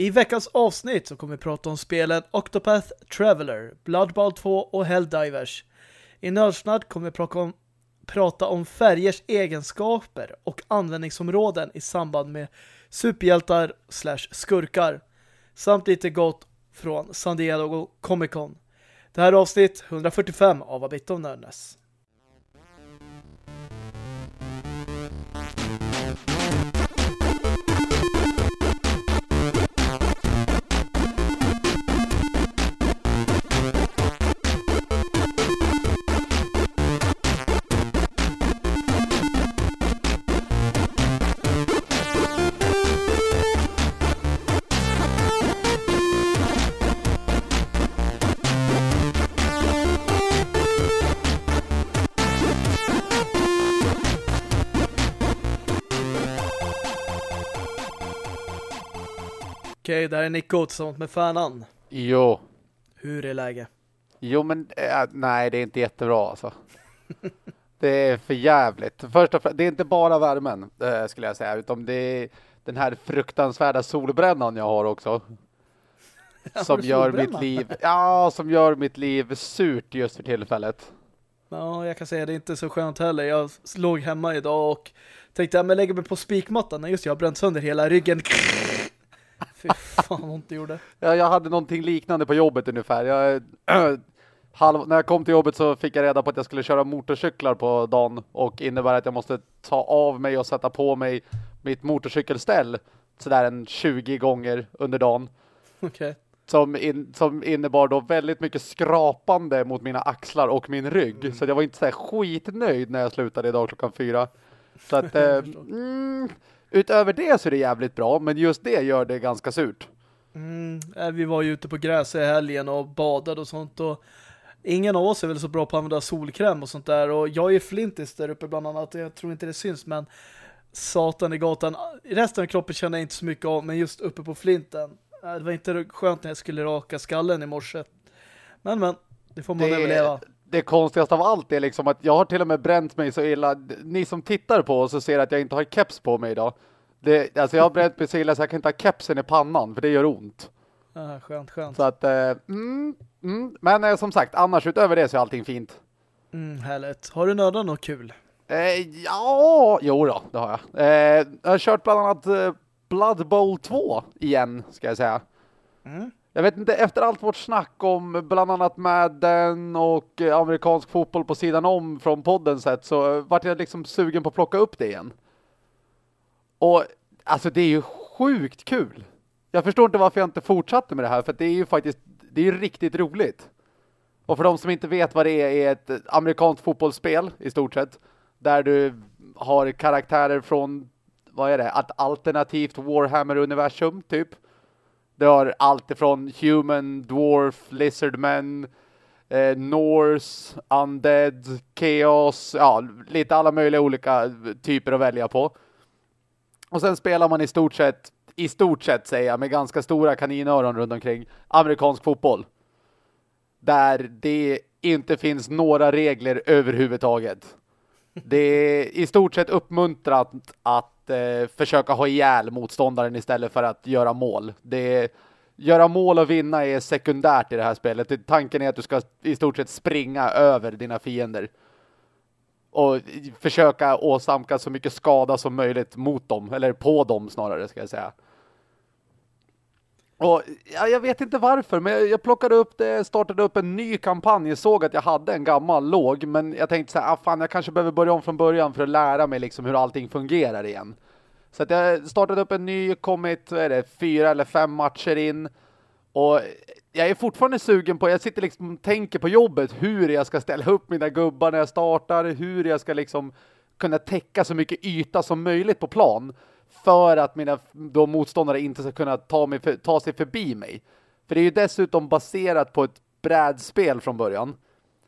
I veckans avsnitt så kommer vi prata om spelen Octopath Traveler, Blood Bowl 2 och Helldivers. I Nördsnad kommer vi prata om, prata om färgers egenskaper och användningsområden i samband med superhjältar slash skurkar. Samt lite gott från San Diego Comic Con. Det här är avsnitt 145 av Abit of Nerdness. Okej, där är Nico tillsammans med Fanan. Jo. Hur är läget? Jo, men äh, nej, det är inte jättebra alltså. det är för jävligt. Först och främst, det är inte bara värmen äh, skulle jag säga, utan det är den här fruktansvärda solbrännan jag har också. som gör mitt liv, ja, som gör mitt liv surt just för tillfället. Ja, jag kan säga det är inte så skönt heller. Jag låg hemma idag och tänkte, ja, men lägger mig på spikmattan. Nej, just jag har bränt sönder hela ryggen. Fy fan vad ont det gjorde. Ja, jag hade någonting liknande på jobbet ungefär. Jag, halv, när jag kom till jobbet så fick jag reda på att jag skulle köra motorcyklar på dagen och innebär att jag måste ta av mig och sätta på mig mitt motorcykelställ sådär en 20 gånger under dagen. Okay. Som, in, som innebar då väldigt mycket skrapande mot mina axlar och min rygg. Mm. Så jag var inte så skitnöjd när jag slutade idag klockan fyra. Så att, eh, mm, utöver det så är det jävligt bra, men just det gör det ganska surt. Mm, eh, vi var ju ute på gräs i helgen och badade och sånt och ingen av oss är väl så bra på att använda solkräm och sånt där och jag är flintis där uppe bland annat jag tror inte det syns men satan i gatan resten av kroppen känner jag inte så mycket av men just uppe på flinten. Eh, det var inte skönt när jag skulle raka skallen i morse. Men men, det får man det, överleva det konstigaste av allt är liksom att jag har till och med bränt mig så illa. Ni som tittar på oss och ser att jag inte har keps på mig idag. Det, alltså jag har bränt mig så illa så jag kan inte ha kepsen i pannan för det gör ont. Ah, skönt, skönt. Så att, eh, mm, mm. men eh, som sagt, annars utöver det så är allting fint. Mm, härligt. Har du nördat något kul? Eh, ja, jo då, det har jag. Eh, jag har kört bland annat eh, Blood Bowl 2 igen, ska jag säga. Mm jag vet inte, efter allt vårt snack om bland annat Madden och eh, amerikansk fotboll på sidan om från podden sett så eh, vart jag liksom sugen på att plocka upp det igen. Och alltså det är ju sjukt kul. Jag förstår inte varför jag inte fortsatte med det här för det är ju faktiskt, det är ju riktigt roligt. Och för de som inte vet vad det är, är ett eh, amerikanskt fotbollsspel i stort sett. Där du har karaktärer från, vad är det, ett alternativt Warhammer-universum typ det har allt ifrån Human, Dwarf, Lizardmen, eh, Norse, Undead, Chaos, ja, lite alla möjliga olika typer att välja på. Och sen spelar man i stort sett, i stort sett säger jag, med ganska stora kaninöron runt omkring, amerikansk fotboll. Där det inte finns några regler överhuvudtaget. Det är i stort sett uppmuntrat att eh, försöka ha ihjäl motståndaren istället för att göra mål. Det göra mål och vinna är sekundärt i det här spelet. Tanken är att du ska i stort sett springa över dina fiender. Och försöka åsamka så mycket skada som möjligt mot dem, eller på dem snarare ska jag säga. Och ja, jag vet inte varför, men jag plockade upp det, startade upp en ny kampanj. Jag såg att jag hade en gammal låg, men jag tänkte så här, ah, fan, jag kanske behöver börja om från början för att lära mig liksom hur allting fungerar igen. Så att jag startade upp en ny, kommit, vad är det, fyra eller fem matcher in. Och jag är fortfarande sugen på, jag sitter liksom och tänker på jobbet hur jag ska ställa upp mina gubbar när jag startar, hur jag ska liksom kunna täcka så mycket yta som möjligt på plan för att mina då motståndare inte ska kunna ta, mig för, ta sig förbi mig. För det är ju dessutom baserat på ett brädspel från början.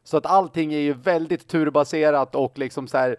Så att allting är ju väldigt turbaserat och liksom så här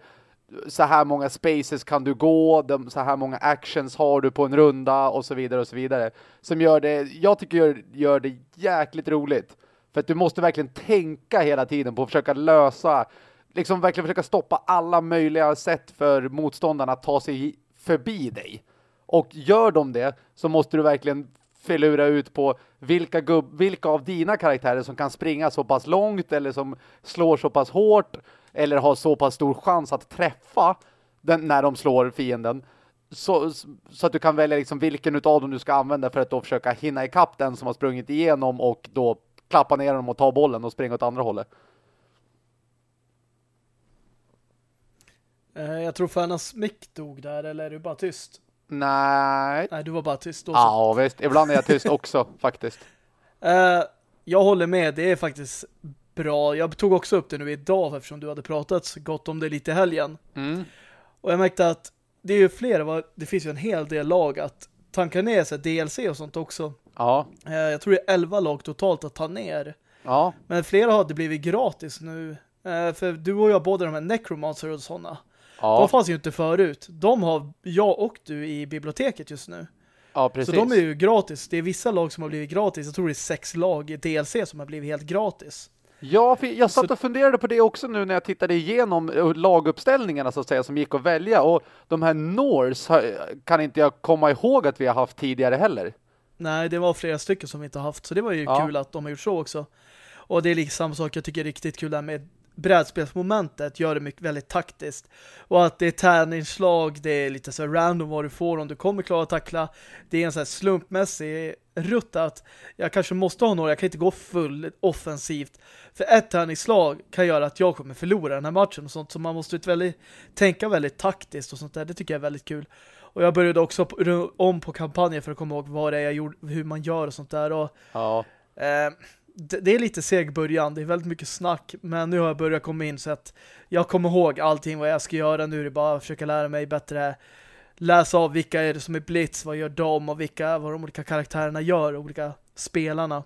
så här många spaces kan du gå, de, så här många actions har du på en runda och så vidare och så vidare. Som gör det, jag tycker gör, gör det jäkligt roligt. För att du måste verkligen tänka hela tiden på att försöka lösa, liksom verkligen försöka stoppa alla möjliga sätt för motståndarna att ta sig förbi dig. Och gör de det så måste du verkligen filura ut på vilka, gubb, vilka av dina karaktärer som kan springa så pass långt eller som slår så pass hårt eller har så pass stor chans att träffa den, när de slår fienden. Så, så att du kan välja liksom vilken av dem du ska använda för att då försöka hinna ikapp den som har sprungit igenom och då klappa ner dem och ta bollen och springa åt andra hållet. Jag tror Fernas mick dog där, eller är du bara tyst? Nej. Nej, du var bara tyst då. Ja, visst. Ibland är jag tyst också, faktiskt. Uh, jag håller med, det är faktiskt bra. Jag tog också upp det nu idag eftersom du hade pratat gott om det lite i helgen. Mm. Och jag märkte att det är ju flera, det finns ju en hel del lag att tanka ner sig, DLC och sånt också. Ja. Uh, jag tror det är 11 lag totalt att ta ner. Ja. Men flera har det blivit gratis nu. För du och jag, båda de här Necromancer och sådana. Ja. De fanns ju inte förut. De har jag och du i biblioteket just nu. Ja, precis. Så de är ju gratis. Det är vissa lag som har blivit gratis. Jag tror det är sex lag i DLC som har blivit helt gratis. Ja, jag satt och funderade på det också nu när jag tittade igenom eh, laguppställningarna så att säga som gick att välja. Och de här Norse kan inte jag komma ihåg att vi har haft tidigare heller. Nej, det var flera stycken som vi inte har haft. Så det var ju ja. kul att de har gjort så också. Och det är liksom samma sak jag tycker är riktigt kul där med brädspelsmomentet gör det mycket väldigt taktiskt. Och att det är tärningsslag, det är lite så random vad du får om du kommer klara att tackla. Det är en här slumpmässig rutt att jag kanske måste ha några, jag kan inte gå full offensivt. För ett tärningsslag kan göra att jag kommer förlora den här matchen och sånt. Så man måste väldigt, tänka väldigt taktiskt och sånt där. Det tycker jag är väldigt kul. Och jag började också om på kampanjen för att komma ihåg vad det är jag gjorde, hur man gör och sånt där. Och, ja. Eh, det är lite seg början, det är väldigt mycket snack men nu har jag börjat komma in så att jag kommer ihåg allting vad jag ska göra nu, det är bara att försöka lära mig bättre. Läsa av vilka är det som är blitz, vad gör de och vilka, vad de olika karaktärerna gör, olika spelarna.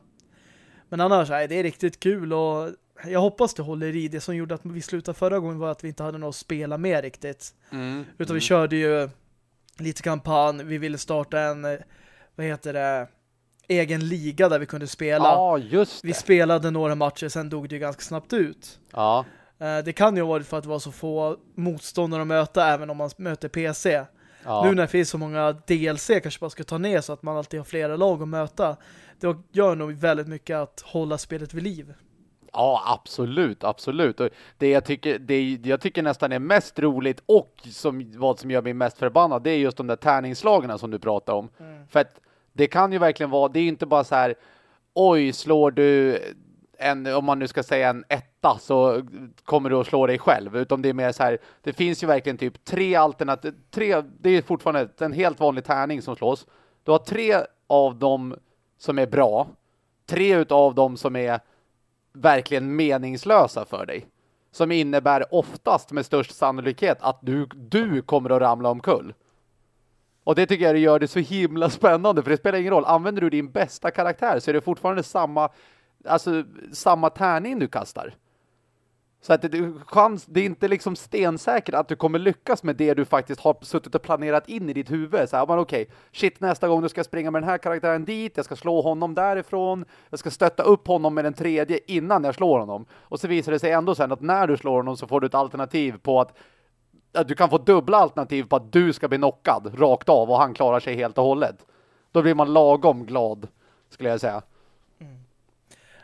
Men annars, nej, det är riktigt kul och jag hoppas det håller i. Det som gjorde att vi slutade förra gången var att vi inte hade något att spela med riktigt. Mm, utan mm. vi körde ju lite kampanj, vi ville starta en vad heter det egen liga där vi kunde spela. Ja, just det. Vi spelade några matcher, sen dog det ganska snabbt ut. Ja. Eh, det kan ju ha varit för att det var så få motståndare att möta även om man möter PC. Ja. Nu när det finns så många DLC kanske man ska ta ner så att man alltid har flera lag att möta. Det gör nog väldigt mycket att hålla spelet vid liv. Ja, absolut, absolut. Och det jag tycker, det jag tycker nästan är mest roligt och som, vad som gör mig mest förbannad, det är just de där tärningsslagen som du pratar om. Mm. För att det kan ju verkligen vara, det är inte bara så här oj, slår du en, om man nu ska säga en etta så kommer du att slå dig själv. Utan det är mer så här, det finns ju verkligen typ tre alternativ, tre, det är fortfarande en helt vanlig tärning som slås. Du har tre av dem som är bra, tre utav dem som är verkligen meningslösa för dig. Som innebär oftast med störst sannolikhet att du, du kommer att ramla omkull. Och det tycker jag det gör det så himla spännande för det spelar ingen roll. Använder du din bästa karaktär så är det fortfarande samma alltså samma tärning du kastar. Så att det, chans, det är inte liksom stensäkert att du kommer lyckas med det du faktiskt har suttit och planerat in i ditt huvud. Så här, men okej, shit nästa gång du ska springa med den här karaktären dit, jag ska slå honom därifrån, jag ska stötta upp honom med den tredje innan jag slår honom. Och så visar det sig ändå sen att när du slår honom så får du ett alternativ på att du kan få dubbla alternativ på att du ska bli knockad rakt av och han klarar sig helt och hållet. Då blir man lagom glad, skulle jag säga. Mm.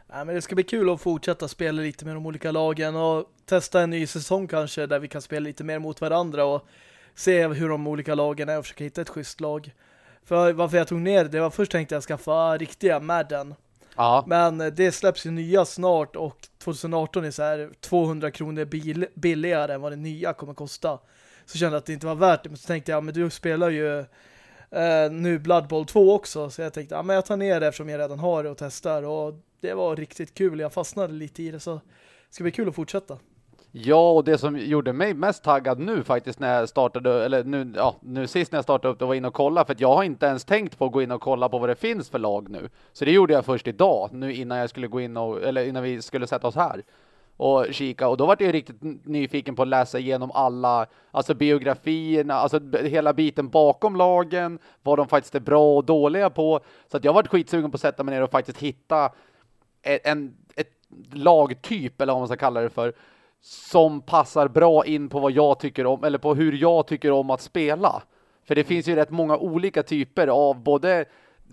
Ja, men det ska bli kul att fortsätta spela lite med de olika lagen och testa en ny säsong kanske där vi kan spela lite mer mot varandra och se hur de olika lagen är och försöka hitta ett schysst lag. För varför jag tog ner det var först tänkte jag skaffa riktiga Madden. Ja. Men det släpps ju nya snart och 2018 är så här 200 kronor bil billigare än vad det nya kommer kosta. Så kände jag att det inte var värt det. Men så tänkte jag, men du spelar ju eh, nu Blood Bowl 2 också. Så jag tänkte, ja men jag tar ner det eftersom jag redan har det och testar. Och det var riktigt kul. Jag fastnade lite i det så det ska bli kul att fortsätta. Ja, och det som gjorde mig mest taggad nu faktiskt när jag startade, eller nu, ja, nu sist när jag startade upp det var in och kolla, för att jag har inte ens tänkt på att gå in och kolla på vad det finns för lag nu. Så det gjorde jag först idag, nu innan jag skulle gå in och, eller innan vi skulle sätta oss här och kika. Och då var jag riktigt nyfiken på att läsa igenom alla, alltså biografierna, alltså hela biten bakom lagen, vad de faktiskt är bra och dåliga på. Så att jag varit skitsugen på att sätta mig ner och faktiskt hitta en, en ett lagtyp, eller vad man ska kalla det för, som passar bra in på vad jag tycker om eller på hur jag tycker om att spela. För det finns ju rätt många olika typer av både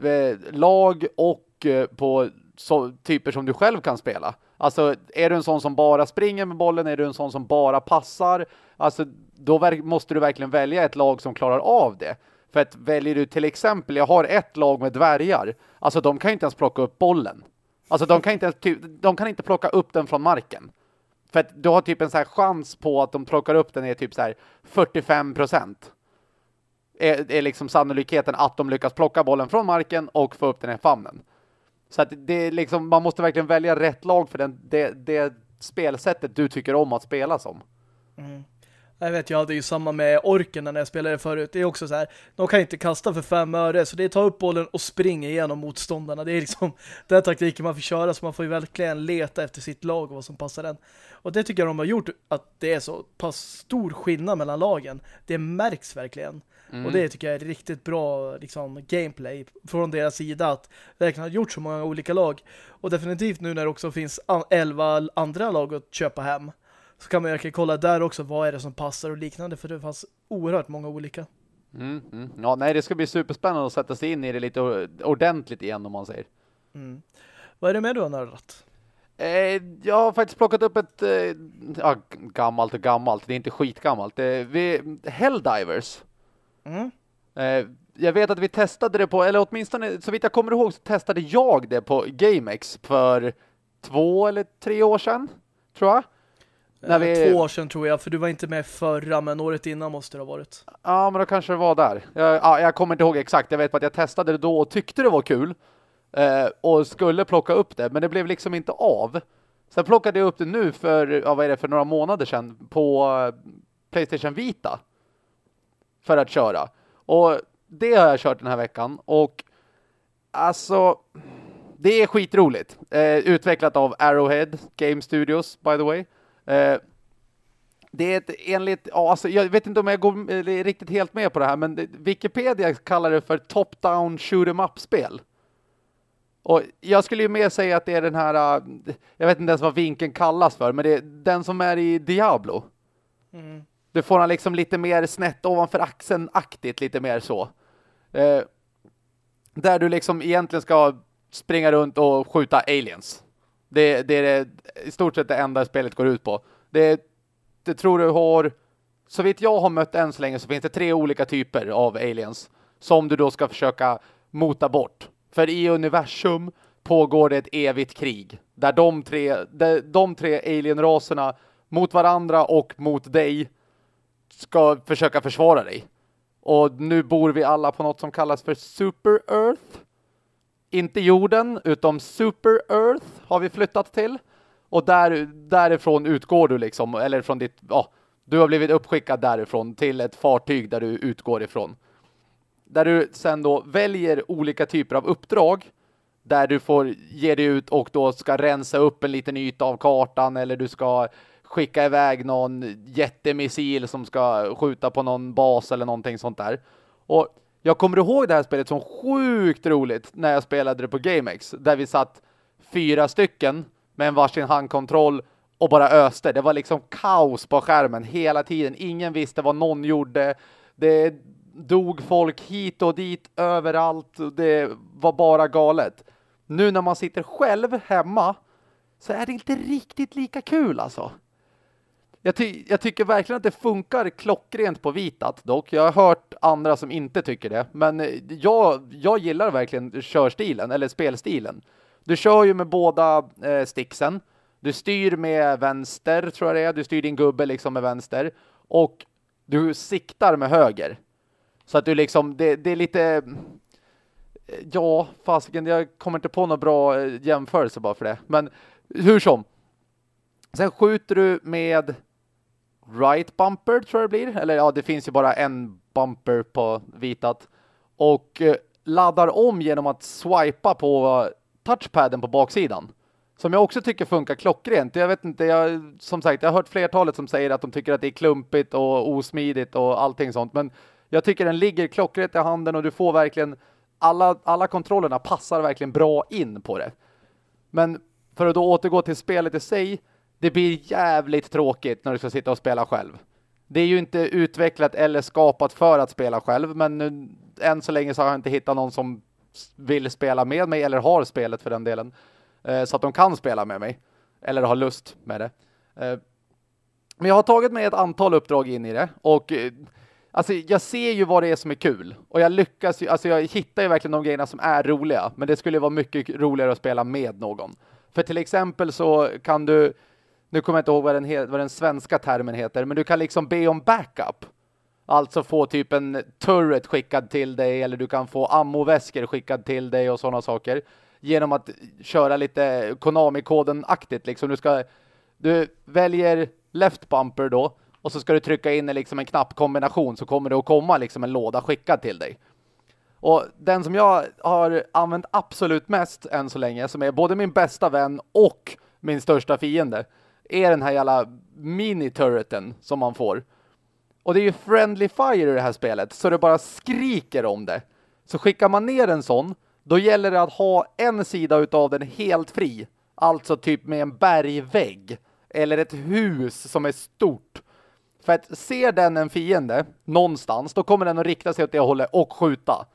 eh, lag och eh, på så, typer som du själv kan spela. Alltså, är du en sån som bara springer med bollen? Är du en sån som bara passar? Alltså, då måste du verkligen välja ett lag som klarar av det. För att väljer du till exempel, jag har ett lag med dvärgar. Alltså, de kan inte ens plocka upp bollen. Alltså, de kan inte, ens, de kan inte plocka upp den från marken. För att du har typ en så här chans på att de plockar upp den är typ så här 45 procent. Är, är liksom sannolikheten att de lyckas plocka bollen från marken och få upp den i famnen. Så att det är liksom, man måste verkligen välja rätt lag för den, det, det spelsättet du tycker om att spela som. Mm. Jag vet, jag hade ju samma med orken när jag spelade förut. Det är också så här, de kan inte kasta för fem öre, så det är ta upp bollen och springa igenom motståndarna. Det är liksom den taktiken man får köra, så man får ju verkligen leta efter sitt lag och vad som passar den. Och det tycker jag de har gjort, att det är så pass stor skillnad mellan lagen. Det märks verkligen. Mm. Och det tycker jag är riktigt bra liksom, gameplay från deras sida att verkligen har gjort så många olika lag. Och definitivt nu när det också finns elva andra lag att köpa hem så kan man verkligen kolla där också vad är det som passar och liknande för det fanns oerhört många olika. Mm, mm. Ja, nej, det ska bli superspännande att sätta sig in i det lite ordentligt igen om man säger. Mm. Vad är det med du har nördat? Eh, jag har faktiskt plockat upp ett eh, ja, gammalt och gammalt, det är inte skitgammalt. Eh, vi, Helldivers. Mm. Eh, jag vet att vi testade det på, eller åtminstone så vitt jag kommer ihåg så testade jag det på GameX för två eller tre år sedan, tror jag. När vi... Två år sedan tror jag, för du var inte med förra, men året innan måste det ha varit. Ja, men då kanske det var där. Jag, ja, jag kommer inte ihåg exakt, jag vet att jag testade det då och tyckte det var kul. Eh, och skulle plocka upp det, men det blev liksom inte av. Sen plockade jag upp det nu för, ja, vad är det, för några månader sedan på eh, Playstation Vita. För att köra. Och det har jag kört den här veckan. Och alltså, det är skitroligt. Eh, utvecklat av Arrowhead Game Studios, by the way. Eh, det är ett enligt, ja, alltså, jag vet inte om jag går eh, riktigt helt med på det här, men Wikipedia kallar det för top-down shoot up-spel. Och jag skulle ju mer säga att det är den här, uh, jag vet inte ens vad vinkeln kallas för, men det är den som är i Diablo. Mm. Du får han liksom lite mer snett ovanför axeln-aktigt, lite mer så. Uh, där du liksom egentligen ska springa runt och skjuta aliens. Det, det är det, i stort sett det enda spelet går ut på. Det, det tror du har, så vitt jag har mött än så länge så finns det tre olika typer av aliens som du då ska försöka mota bort. För i universum pågår det ett evigt krig där de tre, de, de tre alienraserna mot varandra och mot dig ska försöka försvara dig. Och nu bor vi alla på något som kallas för Super Earth inte jorden utom Super Earth har vi flyttat till. Och där, därifrån utgår du liksom, eller från ditt, ja, du har blivit uppskickad därifrån till ett fartyg där du utgår ifrån. Där du sen då väljer olika typer av uppdrag där du får ge dig ut och då ska rensa upp en liten yta av kartan eller du ska skicka iväg någon jättemissil som ska skjuta på någon bas eller någonting sånt där. Och jag kommer ihåg det här spelet som sjukt roligt när jag spelade det på GameX. Där vi satt fyra stycken med en varsin handkontroll och bara öste. Det var liksom kaos på skärmen hela tiden. Ingen visste vad någon gjorde. Det dog folk hit och dit överallt. Det var bara galet. Nu när man sitter själv hemma så är det inte riktigt lika kul alltså. Jag, ty jag, tycker verkligen att det funkar klockrent på vitat dock. Jag har hört andra som inte tycker det. Men eh, jag, jag gillar verkligen körstilen, eller spelstilen. Du kör ju med båda eh, sticksen. Du styr med vänster, tror jag det är. Du styr din gubbe liksom med vänster. Och du siktar med höger. Så att du liksom, det, det är lite... Eh, ja, fasiken, jag kommer inte på någon bra eh, jämförelse bara för det. Men hur som. Sen skjuter du med right bumper tror jag det blir. Eller ja, det finns ju bara en bumper på vitat. Och eh, laddar om genom att swipa på touchpaden på baksidan. Som jag också tycker funkar klockrent. Jag vet inte, jag, som sagt, jag har hört flertalet som säger att de tycker att det är klumpigt och osmidigt och allting sånt. Men jag tycker den ligger klockrent i handen och du får verkligen, alla, alla kontrollerna passar verkligen bra in på det. Men för att då återgå till spelet i sig det blir jävligt tråkigt när du ska sitta och spela själv. Det är ju inte utvecklat eller skapat för att spela själv, men nu, än så länge så har jag inte hittat någon som vill spela med mig eller har spelet för den delen. Eh, så att de kan spela med mig. Eller har lust med det. Eh, men jag har tagit mig ett antal uppdrag in i det. Och eh, alltså, jag ser ju vad det är som är kul. Och jag lyckas ju, alltså jag hittar ju verkligen de grejerna som är roliga. Men det skulle vara mycket roligare att spela med någon. För till exempel så kan du, nu kommer jag inte ihåg vad den, vad den svenska termen heter, men du kan liksom be om backup. Alltså få typ en turret skickad till dig eller du kan få ammoväskor skickad till dig och sådana saker. Genom att köra lite Konami-koden-aktigt. Liksom. Du, ska, du väljer left bumper då och så ska du trycka in liksom en knappkombination så kommer det att komma liksom en låda skickad till dig. Och den som jag har använt absolut mest än så länge, som är både min bästa vän och min största fiende, är den här jävla mini-turreten som man får. Och det är ju friendly fire i det här spelet, så det bara skriker om det. Så skickar man ner en sån, då gäller det att ha en sida utav den helt fri. Alltså typ med en bergvägg. Eller ett hus som är stort. För att ser den en fiende någonstans, då kommer den att rikta sig åt det hållet och skjuta.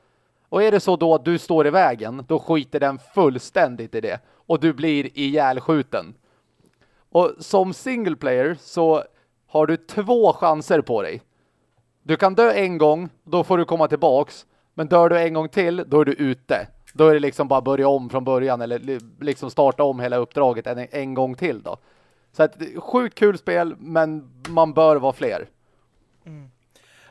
Och är det så då att du står i vägen, då skiter den fullständigt i det. Och du blir ihjälskjuten. Och som single player så har du två chanser på dig. Du kan dö en gång, då får du komma tillbaks. Men dör du en gång till, då är du ute. Då är det liksom bara börja om från början eller liksom starta om hela uppdraget en, en gång till då. Så ett sjukt kul spel, men man bör vara fler. Mm.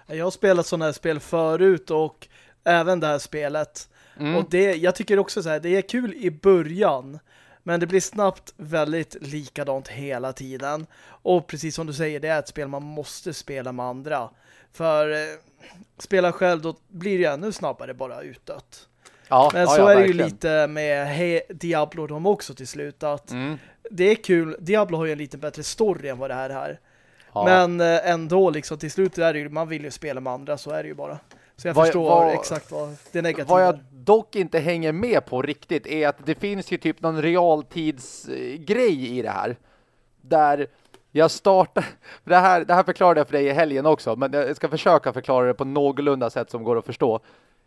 Jag har spelat sådana här spel förut och även det här spelet. Mm. Och det, jag tycker också så här, det är kul i början. Men det blir snabbt väldigt likadant hela tiden. Och precis som du säger, det är ett spel man måste spela med andra. För eh, spela själv, då blir det ännu snabbare bara utdött. Ja, Men så ja, är det ju lite med hey, Diablo de också till slut. Att mm. Det är kul. Diablo har ju en lite bättre story än vad det här är. Ja. Men eh, ändå liksom till slut är det ju, man vill ju spela med andra, så är det ju bara. Så jag vad, förstår vad, exakt vad det negativa Vad jag dock inte hänger med på riktigt är att det finns ju typ någon realtidsgrej i det här. Där jag startar... Det här, det här förklarade jag för dig i helgen också, men jag ska försöka förklara det på någorlunda sätt som går att förstå.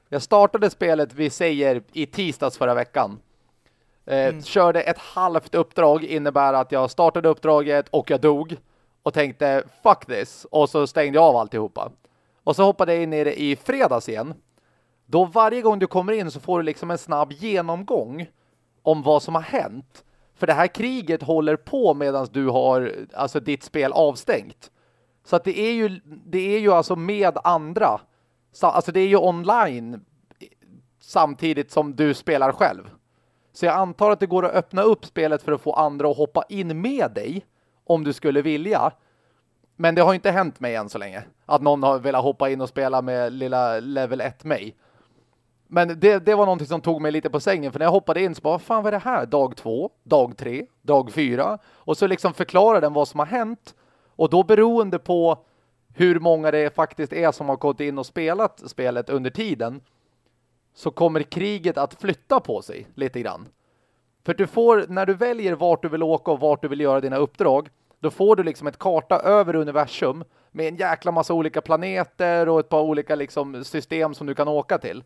Jag startade spelet, vi säger, i tisdags förra veckan. Eh, mm. Körde ett halvt uppdrag, innebär att jag startade uppdraget och jag dog. Och tänkte, fuck this. Och så stängde jag av alltihopa. Och så hoppade jag in i det i fredags igen. Då varje gång du kommer in så får du liksom en snabb genomgång om vad som har hänt. För det här kriget håller på medan du har alltså ditt spel avstängt. Så att det är ju det är ju alltså med andra. Alltså det är ju online samtidigt som du spelar själv. Så jag antar att det går att öppna upp spelet för att få andra att hoppa in med dig om du skulle vilja. Men det har inte hänt mig än så länge. Att någon har velat hoppa in och spela med lilla level 1 mig. Men det, det var någonting som tog mig lite på sängen. För när jag hoppade in så bara, vad fan var det här? Dag två, dag tre, dag fyra. Och så liksom förklarar den vad som har hänt. Och då beroende på hur många det faktiskt är som har gått in och spelat spelet under tiden så kommer kriget att flytta på sig lite grann. För du får, när du väljer vart du vill åka och vart du vill göra dina uppdrag, då får du liksom ett karta över universum med en jäkla massa olika planeter och ett par olika liksom system som du kan åka till.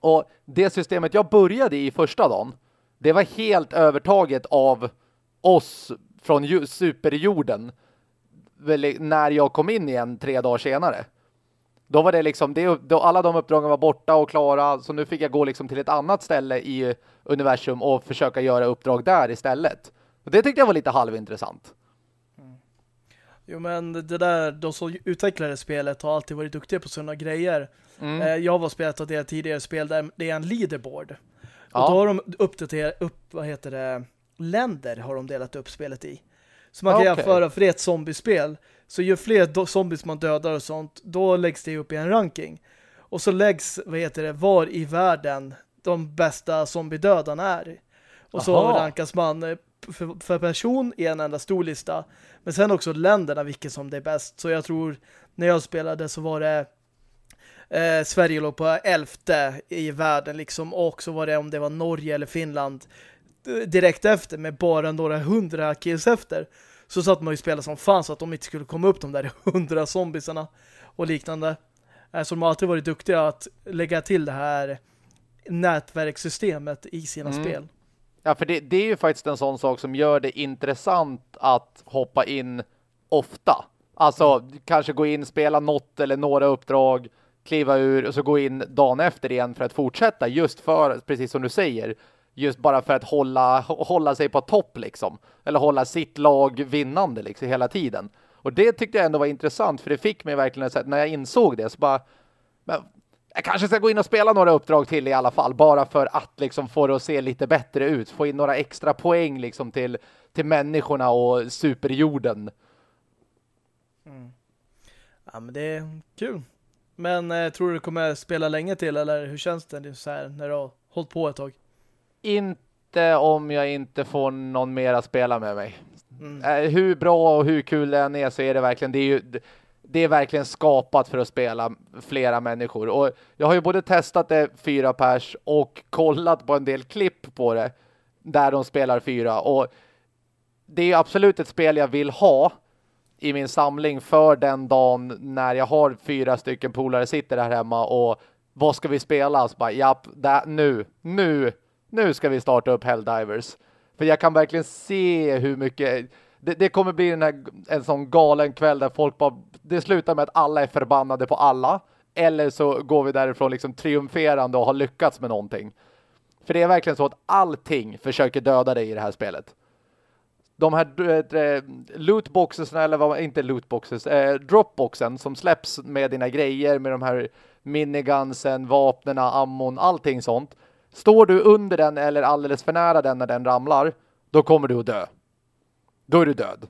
Och det systemet jag började i första dagen, det var helt övertaget av oss från superjorden när jag kom in igen tre dagar senare. Då var det liksom, det, då alla de uppdragen var borta och klara, så nu fick jag gå liksom till ett annat ställe i universum och försöka göra uppdrag där istället. Och det tyckte jag var lite halvintressant. Jo men det där, de som utvecklade spelet har alltid varit duktiga på sådana grejer. Mm. Eh, jag var spelat av det tidigare spel där det är en leaderboard. Ja. Och då har de uppdaterat upp, vad heter det, länder har de delat upp spelet i. Så man kan okay. jämföra, för det är ett zombiespel. Så ju fler zombies man dödar och sånt, då läggs det upp i en ranking. Och så läggs, vad heter det, var i världen de bästa zombiedödarna är. Och så Aha. rankas man eh, för, för, person i en enda stor lista. Men sen också länderna, vilket som det är bäst. Så jag tror, när jag spelade så var det eh, Sverige låg på elfte i världen liksom. Och så var det om det var Norge eller Finland eh, direkt efter med bara några hundra kills efter så satt man ju spela som fan så att de inte skulle komma upp de där hundra zombiesarna och liknande. Så de har alltid varit duktiga att lägga till det här nätverkssystemet i sina Mm. spel. Ja, för det, det är ju faktiskt en sån sak som gör det intressant att hoppa in ofta. Alltså, kanske gå in, spela något eller några uppdrag, kliva ur och så gå in dagen efter igen för att fortsätta. Just för, precis som du säger, just bara för att hålla, hålla sig på topp liksom. Eller hålla sitt lag vinnande liksom hela tiden. Och det tyckte jag ändå var intressant för det fick mig verkligen att när jag insåg det så bara men jag kanske ska gå in och spela några uppdrag till i alla fall, bara för att liksom få det att se lite bättre ut. Få in några extra poäng liksom till, till människorna och superjorden. Ja, men det är kul. Men eh, tror du du kommer spela länge till eller hur känns det så här när du har hållit på ett tag? Inte om jag inte får någon mer att spela med mig. Mm. Eh, hur bra och hur kul den är så är det verkligen, det är ju det är verkligen skapat för att spela flera människor. Och jag har ju både testat det fyra pers och kollat på en del klipp på det där de spelar fyra. Och det är absolut ett spel jag vill ha i min samling för den dagen när jag har fyra stycken polare sitter där hemma och vad ska vi spela? Så bara, japp, där, nu, nu, nu ska vi starta upp Helldivers. För jag kan verkligen se hur mycket... Det, det kommer bli en, här, en sån galen kväll där folk bara... Det slutar med att alla är förbannade på alla. Eller så går vi därifrån liksom triumferande och har lyckats med någonting. För det är verkligen så att allting försöker döda dig i det här spelet. De här äh, eh, lootboxes, eller vad, inte lootboxes, äh, dropboxen som släpps med dina grejer, med de här minigunsen, vapnena, ammon, allting sånt. Står du under den eller alldeles för nära den när den ramlar, då kommer du att dö. Då är du död.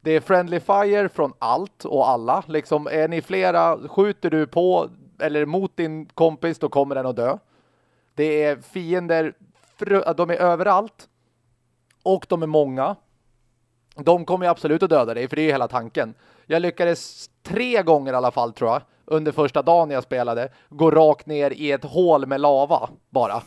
Det är friendly fire från allt och alla. Liksom, är ni flera, skjuter du på eller mot din kompis, då kommer den att dö. Det är fiender, de är överallt. Och de är många. De kommer ju absolut att döda dig, för det är ju hela tanken. Jag lyckades tre gånger i alla fall, tror jag, under första dagen jag spelade, gå rakt ner i ett hål med lava, bara.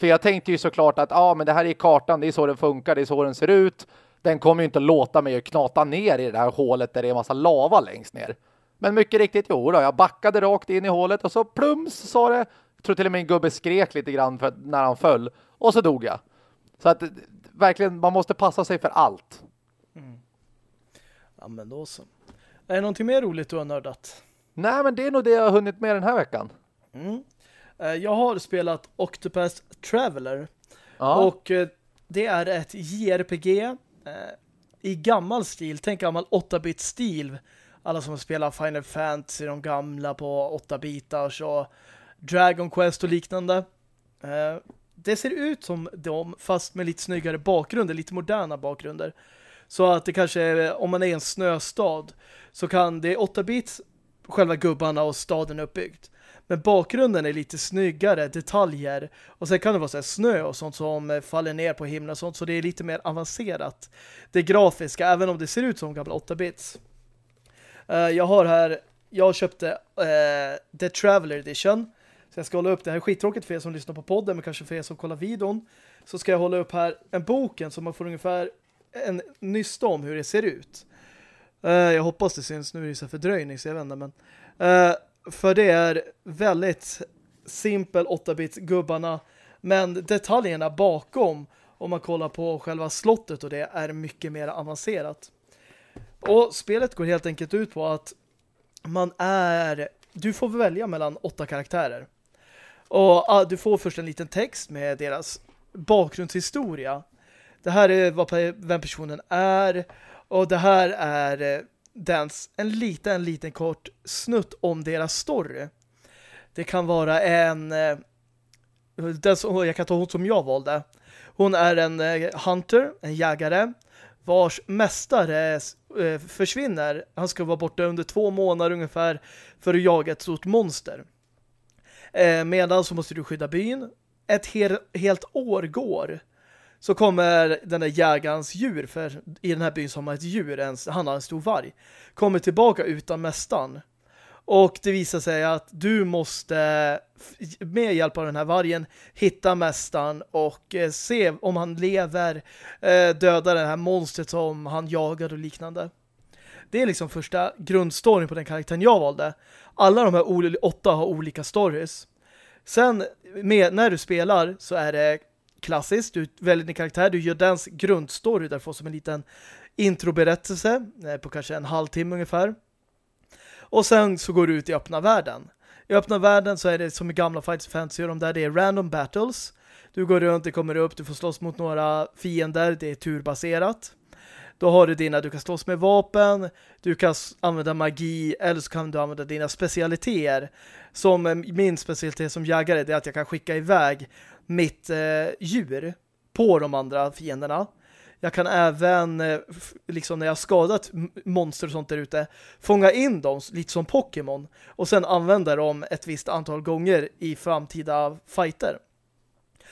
För jag tänkte ju såklart att, ja ah, men det här är kartan, det är så den funkar, det är så den ser ut. Den kommer ju inte låta mig knata ner i det här hålet där det är en massa lava längst ner. Men mycket riktigt, jo då, jag backade rakt in i hålet och så plums sa det. Jag tror till och med en gubbe skrek lite grann för när han föll. Och så dog jag. Så att verkligen, man måste passa sig för allt. Mm. Ja, men då så. Är det någonting mer roligt du har nördat? Nej, men det är nog det jag har hunnit med den här veckan. Mm. Jag har spelat Octopus Traveler. Ja. Och det är ett JRPG Eh, i gammal stil. Tänk gammal 8-bit-stil. Alla som spelar Final Fantasy, de gamla på 8-bitars och Dragon Quest och liknande. Eh, det ser ut som dem fast med lite snyggare bakgrunder, lite moderna bakgrunder. Så att det kanske är, om man är i en snöstad så kan det 8-bits själva gubbarna och staden uppbyggt. Men bakgrunden är lite snyggare, detaljer. Och sen kan det vara så snö och sånt som eh, faller ner på himlen och sånt. Så det är lite mer avancerat. Det grafiska, även om det ser ut som gamla 8-bits. Uh, eh, jag har här, jag köpte uh, The Traveler Edition. Så jag ska hålla upp, det här är skittråkigt för er som lyssnar på podden, men kanske för er som kollar videon. Så ska jag hålla upp här en boken som man får ungefär en nysta om hur det ser ut. Uh, jag hoppas det syns, nu är det så fördröjning så jag vet inte, men för det är väldigt simpel 8-bits gubbarna men detaljerna bakom om man kollar på själva slottet och det är mycket mer avancerat. Och spelet går helt enkelt ut på att man är du får välja mellan åtta karaktärer. Och ah, du får först en liten text med deras bakgrundshistoria. Det här är vad, vem personen är och det här är eh, Dance, en liten, liten kort snutt om deras story. Det kan vara en eh, den som, jag kan ta hon som jag valde. Hon är en eh, hunter, en jägare vars mästare eh, försvinner. Han ska vara borta under två månader ungefär för att jaga ett stort monster. Medan så måste du skydda byn. Ett helt år går så kommer den där jägarens djur, för i den här byn som har ett djur, en, han har en stor varg, kommer tillbaka utan mästaren. Och det visar sig att du måste med hjälp av den här vargen hitta mästaren och eh, se om han lever, eh, döda det här monstret som han jagar och liknande. Det är liksom första grundstoryn på den karaktären jag valde. Alla de här åtta har olika stories. Sen med, när du spelar så är det klassiskt. Du väljer din karaktär, du gör dens grundstory där du får som en liten introberättelse eh, på kanske en halvtimme ungefär. Och sen så går du ut i öppna världen. I öppna världen så är det som i gamla Fights Fantasy de där det är random battles. Du går runt, det kommer upp, du får slåss mot några fiender, det är turbaserat. Då har du dina, du kan slåss med vapen, du kan använda magi eller så kan du använda dina specialiteter. Som eh, min specialitet som jägare det är att jag kan skicka iväg mitt eh, djur på de andra fienderna. Jag kan även, eh, liksom när jag har skadat monster och sånt där ute, fånga in dem lite som Pokémon och sen använda dem ett visst antal gånger i framtida fighter.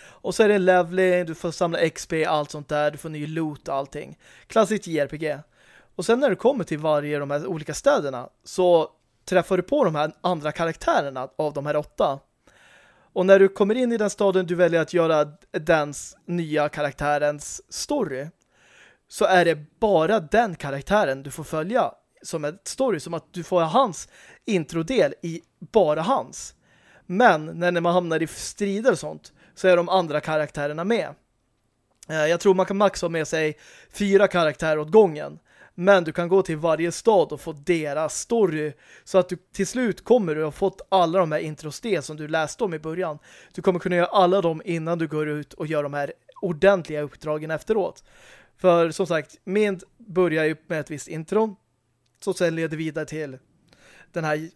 Och så är det leveling, du får samla XP, allt sånt där, du får ny loot och allting. Klassiskt JRPG. Och sen när du kommer till varje av de här olika städerna så träffar du på de här andra karaktärerna av de här åtta. Och när du kommer in i den staden du väljer att göra dens nya karaktärens story så är det bara den karaktären du får följa som ett story, som att du får hans introdel i bara hans. Men när man hamnar i strider och sånt så är de andra karaktärerna med. Eh, jag tror man kan max ha med sig fyra karaktärer åt gången. Men du kan gå till varje stad och få deras story. Så att du till slut kommer du ha fått alla de här introsteg som du läste om i början. Du kommer kunna göra alla dem innan du går ut och gör de här ordentliga uppdragen efteråt. För som sagt, Mind börjar ju med ett visst intro. Så sen leder vidare till den här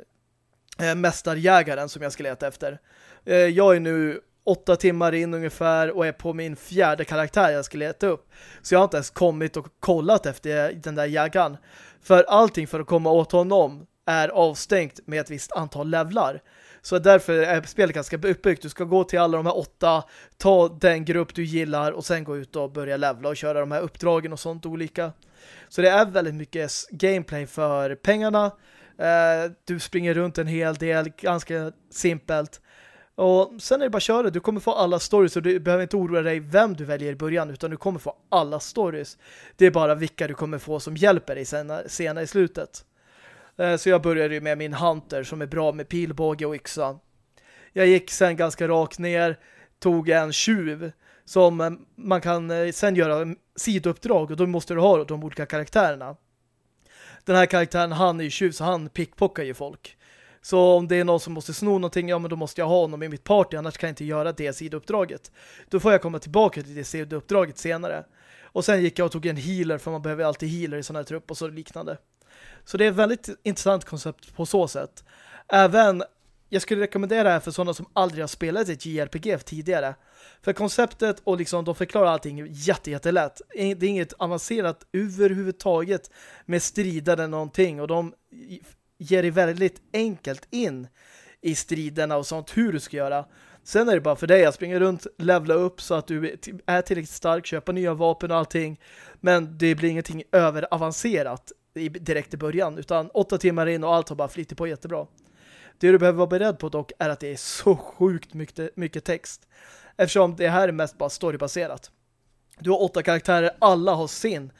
eh, mästarjägaren som jag ska leta efter. Eh, jag är nu åtta timmar in ungefär och är på min fjärde karaktär jag ska leta upp. Så jag har inte ens kommit och kollat efter den där jägaren. För allting för att komma åt honom är avstängt med ett visst antal levlar. Så därför är spelet ganska uppbyggt. Du ska gå till alla de här åtta, ta den grupp du gillar och sen gå ut och börja levla och köra de här uppdragen och sånt olika. Så det är väldigt mycket gameplay för pengarna. Eh, du springer runt en hel del, ganska simpelt. Och sen är det bara att köra. Du kommer få alla stories och du behöver inte oroa dig vem du väljer i början utan du kommer få alla stories. Det är bara vilka du kommer få som hjälper dig senare, senare i slutet. Eh, så jag började med min Hunter som är bra med pilbåge och yxa. Jag gick sen ganska rakt ner, tog en tjuv som eh, man kan eh, sen göra sidouppdrag och då måste du ha de olika karaktärerna. Den här karaktären, han är ju tjuv så han pickpockar ju folk. Så om det är någon som måste sno någonting, ja men då måste jag ha honom i mitt party, annars kan jag inte göra det sidouppdraget. Då får jag komma tillbaka till det sidouppdraget senare. Och sen gick jag och tog en healer, för man behöver alltid healer i sådana här trupp och så liknande. Så det är ett väldigt intressant koncept på så sätt. Även, jag skulle rekommendera det här för sådana som aldrig har spelat ett JRPG tidigare. För konceptet och liksom de förklarar allting jätte, jättelätt. Det är inget avancerat överhuvudtaget med strider eller någonting och de ger dig väldigt enkelt in i striderna och sånt hur du ska göra. Sen är det bara för dig att springa runt, levla upp så att du är tillräckligt stark, köpa nya vapen och allting. Men det blir ingenting överavancerat direkt i början, utan åtta timmar in och allt har bara flyttat på jättebra. Det du behöver vara beredd på dock är att det är så sjukt mycket, mycket text. Eftersom det här är mest bara storybaserat. Du har åtta karaktärer, alla har sin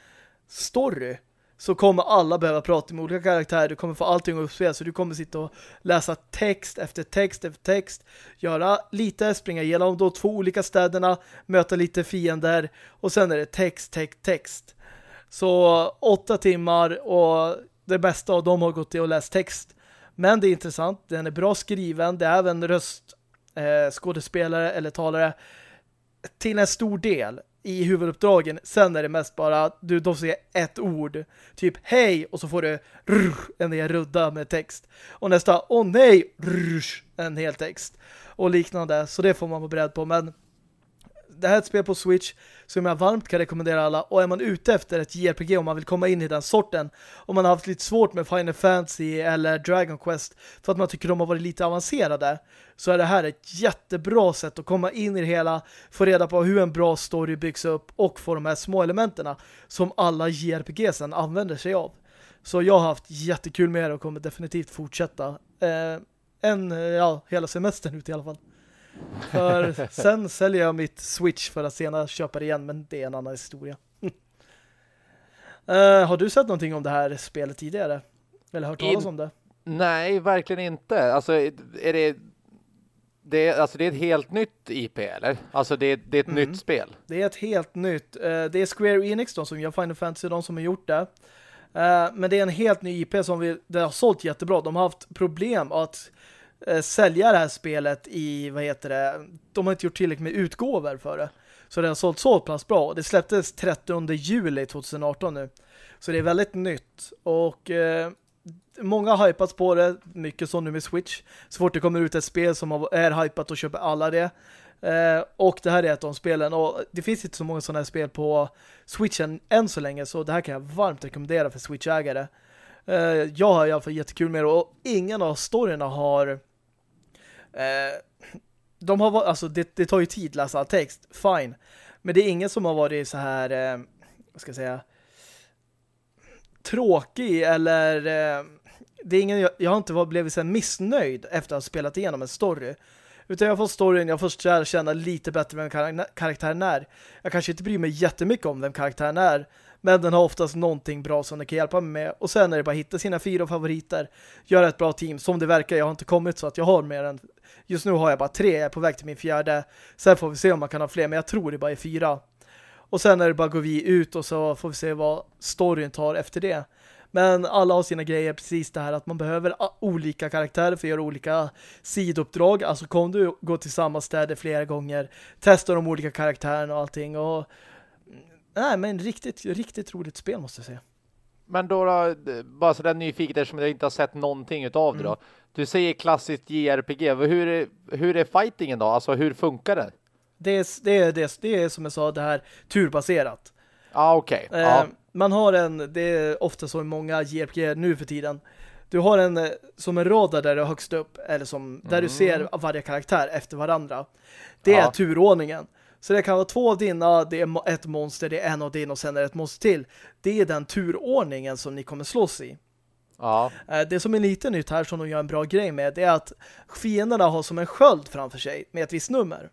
story så kommer alla behöva prata med olika karaktärer. Du kommer få allting uppspelat så du kommer sitta och läsa text efter text efter text. Göra lite, springa igenom de två olika städerna, möta lite fiender och sen är det text, text, text. Så åtta timmar och det bästa av dem har gått till att läsa text. Men det är intressant, den är bra skriven, det är även röst eh, skådespelare eller talare till en stor del i huvuduppdragen. Sen är det mest bara du då ser ett ord. Typ hej och så får du rrr, en hel rudda med text. Och nästa, åh nej, rrr, en hel text. Och liknande. Så det får man vara beredd på. Men det här är ett spel på Switch som jag varmt kan rekommendera alla. Och är man ute efter ett JRPG om man vill komma in i den sorten, om man har haft lite svårt med Final Fantasy eller Dragon Quest för att man tycker de har varit lite avancerade, så är det här ett jättebra sätt att komma in i det hela, få reda på hur en bra story byggs upp och få de här små elementerna som alla JRPG sen använder sig av. Så jag har haft jättekul med det och kommer definitivt fortsätta. Eh, en, ja, hela semestern ut i alla fall. För sen säljer jag mitt Switch för att senare köpa det igen, men det är en annan historia. uh, har du sett någonting om det här spelet tidigare? Eller hört talas In... om det? Nej, verkligen inte. Alltså, är det det är, alltså det är ett helt nytt IP, eller? Alltså det, det är ett mm. nytt spel. Det är ett helt nytt. Eh, det är Square Enix de som gör Final Fantasy, de som har gjort det. Eh, men det är en helt ny IP som vi, det har sålt jättebra. De har haft problem att Eh, sälja det här spelet i, vad heter det, de har inte gjort tillräckligt med utgåvor för det. Så det har sålt så pass bra. Det släpptes 30 juli 2018 nu. Så det är väldigt nytt. Och eh, många har hypats på det. Mycket så nu med Switch. Så fort det kommer ut ett spel som är hypat och köper alla det. Eh, och det här är ett av de spelen. Och det finns inte så många sådana här spel på Switchen än så länge. Så det här kan jag varmt rekommendera för Switch-ägare. Eh, jag har i alla fall jättekul med det. Och ingen av storyna har... Eh, de har varit, alltså det, det tar ju tid att läsa all text. Fine. Men det är ingen som har varit så här... Eh, vad ska jag säga tråkig eller eh, det är ingen, jag, jag har inte blivit så missnöjd efter att ha spelat igenom en story. Utan jag får storyn, jag får känna lite bättre vem karaktären är. Jag kanske inte bryr mig jättemycket om vem karaktären är. Men den har oftast någonting bra som den kan hjälpa mig med. Och sen är det bara att hitta sina fyra favoriter. Göra ett bra team. Som det verkar, jag har inte kommit så att jag har mer än... Just nu har jag bara tre, jag är på väg till min fjärde. Sen får vi se om man kan ha fler, men jag tror det bara är fyra. Och sen är det bara går vi ut och så får vi se vad storyn tar efter det. Men alla har sina grejer precis det här att man behöver ah, olika karaktärer för att göra olika sidouppdrag. Alltså kom du gå till samma städer flera gånger, testa de olika karaktärerna och allting. Och, mm, nej, men riktigt, riktigt roligt spel måste jag säga. Men då, då bara sådär nyfiket eftersom jag inte har sett någonting utav det mm. då. Du säger klassiskt JRPG. Hur är, hur är fightingen då? Alltså hur funkar det? Det är, det är, det är, det är som jag sa, det här turbaserat. Ja, ah, okej. Okay. Eh, ah. Man har en, det är ofta så i många JRPG nu för tiden. Du har en eh, som en radar där du högst upp, eller som där mm. du ser varje karaktär efter varandra. Det ja. är turordningen. Så det kan vara två av dina, det är ett monster, det är en av dina och sen är det ett monster till. Det är den turordningen som ni kommer slåss i. Ja. Eh, det som är lite nytt här som de gör en bra grej med det är att fienderna har som en sköld framför sig med ett visst nummer.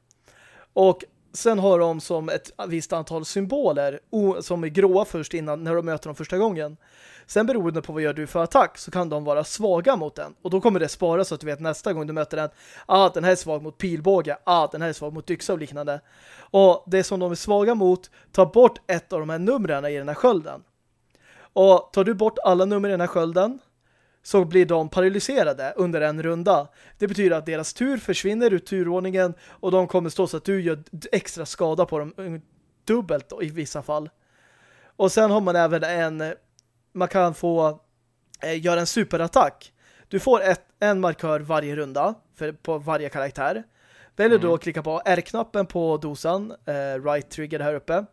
Och sen har de som ett visst antal symboler som är gråa först innan när de möter dem första gången. Sen beroende på vad gör du för attack så kan de vara svaga mot den. Och då kommer det spara så att du vet nästa gång du möter den ah, den här är svag mot pilbåge, ah, den här är svag mot yxa och liknande. Och det som de är svaga mot tar bort ett av de här numren i den här skölden. Och tar du bort alla nummer i den här skölden så blir de paralyserade under en runda. Det betyder att deras tur försvinner ur turordningen och de kommer stå så att du gör extra skada på dem mm, dubbelt i vissa fall. Och sen har man även en man kan få eh, göra en superattack. Du får ett, en markör varje runda för, på varje karaktär. Väljer mm. då att klicka på R-knappen på dosan, eh, right trigger här uppe.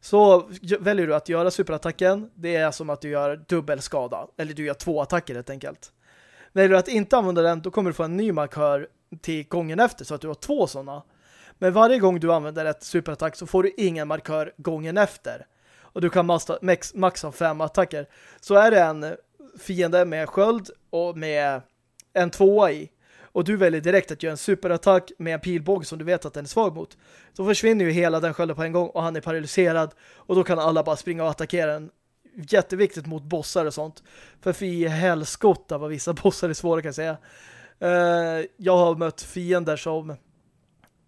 Så väljer du att göra superattacken. Det är som att du gör dubbel skada. Eller du gör två attacker helt enkelt. Väljer du att inte använda den, då kommer du få en ny markör till gången efter. Så att du har två sådana. Men varje gång du använder ett superattack så får du ingen markör gången efter. Och du kan maxa, max, maxa fem attacker. Så är det en fiende med sköld och med en tvåa i och du väljer direkt att göra en superattack med en pilbåge som du vet att den är svag mot. Så försvinner ju hela den skölden på en gång och han är paralyserad och då kan alla bara springa och attackera den. Jätteviktigt mot bossar och sånt. För fy helskotta vad vissa bossar är svåra kan jag säga. Uh, jag har mött fiender som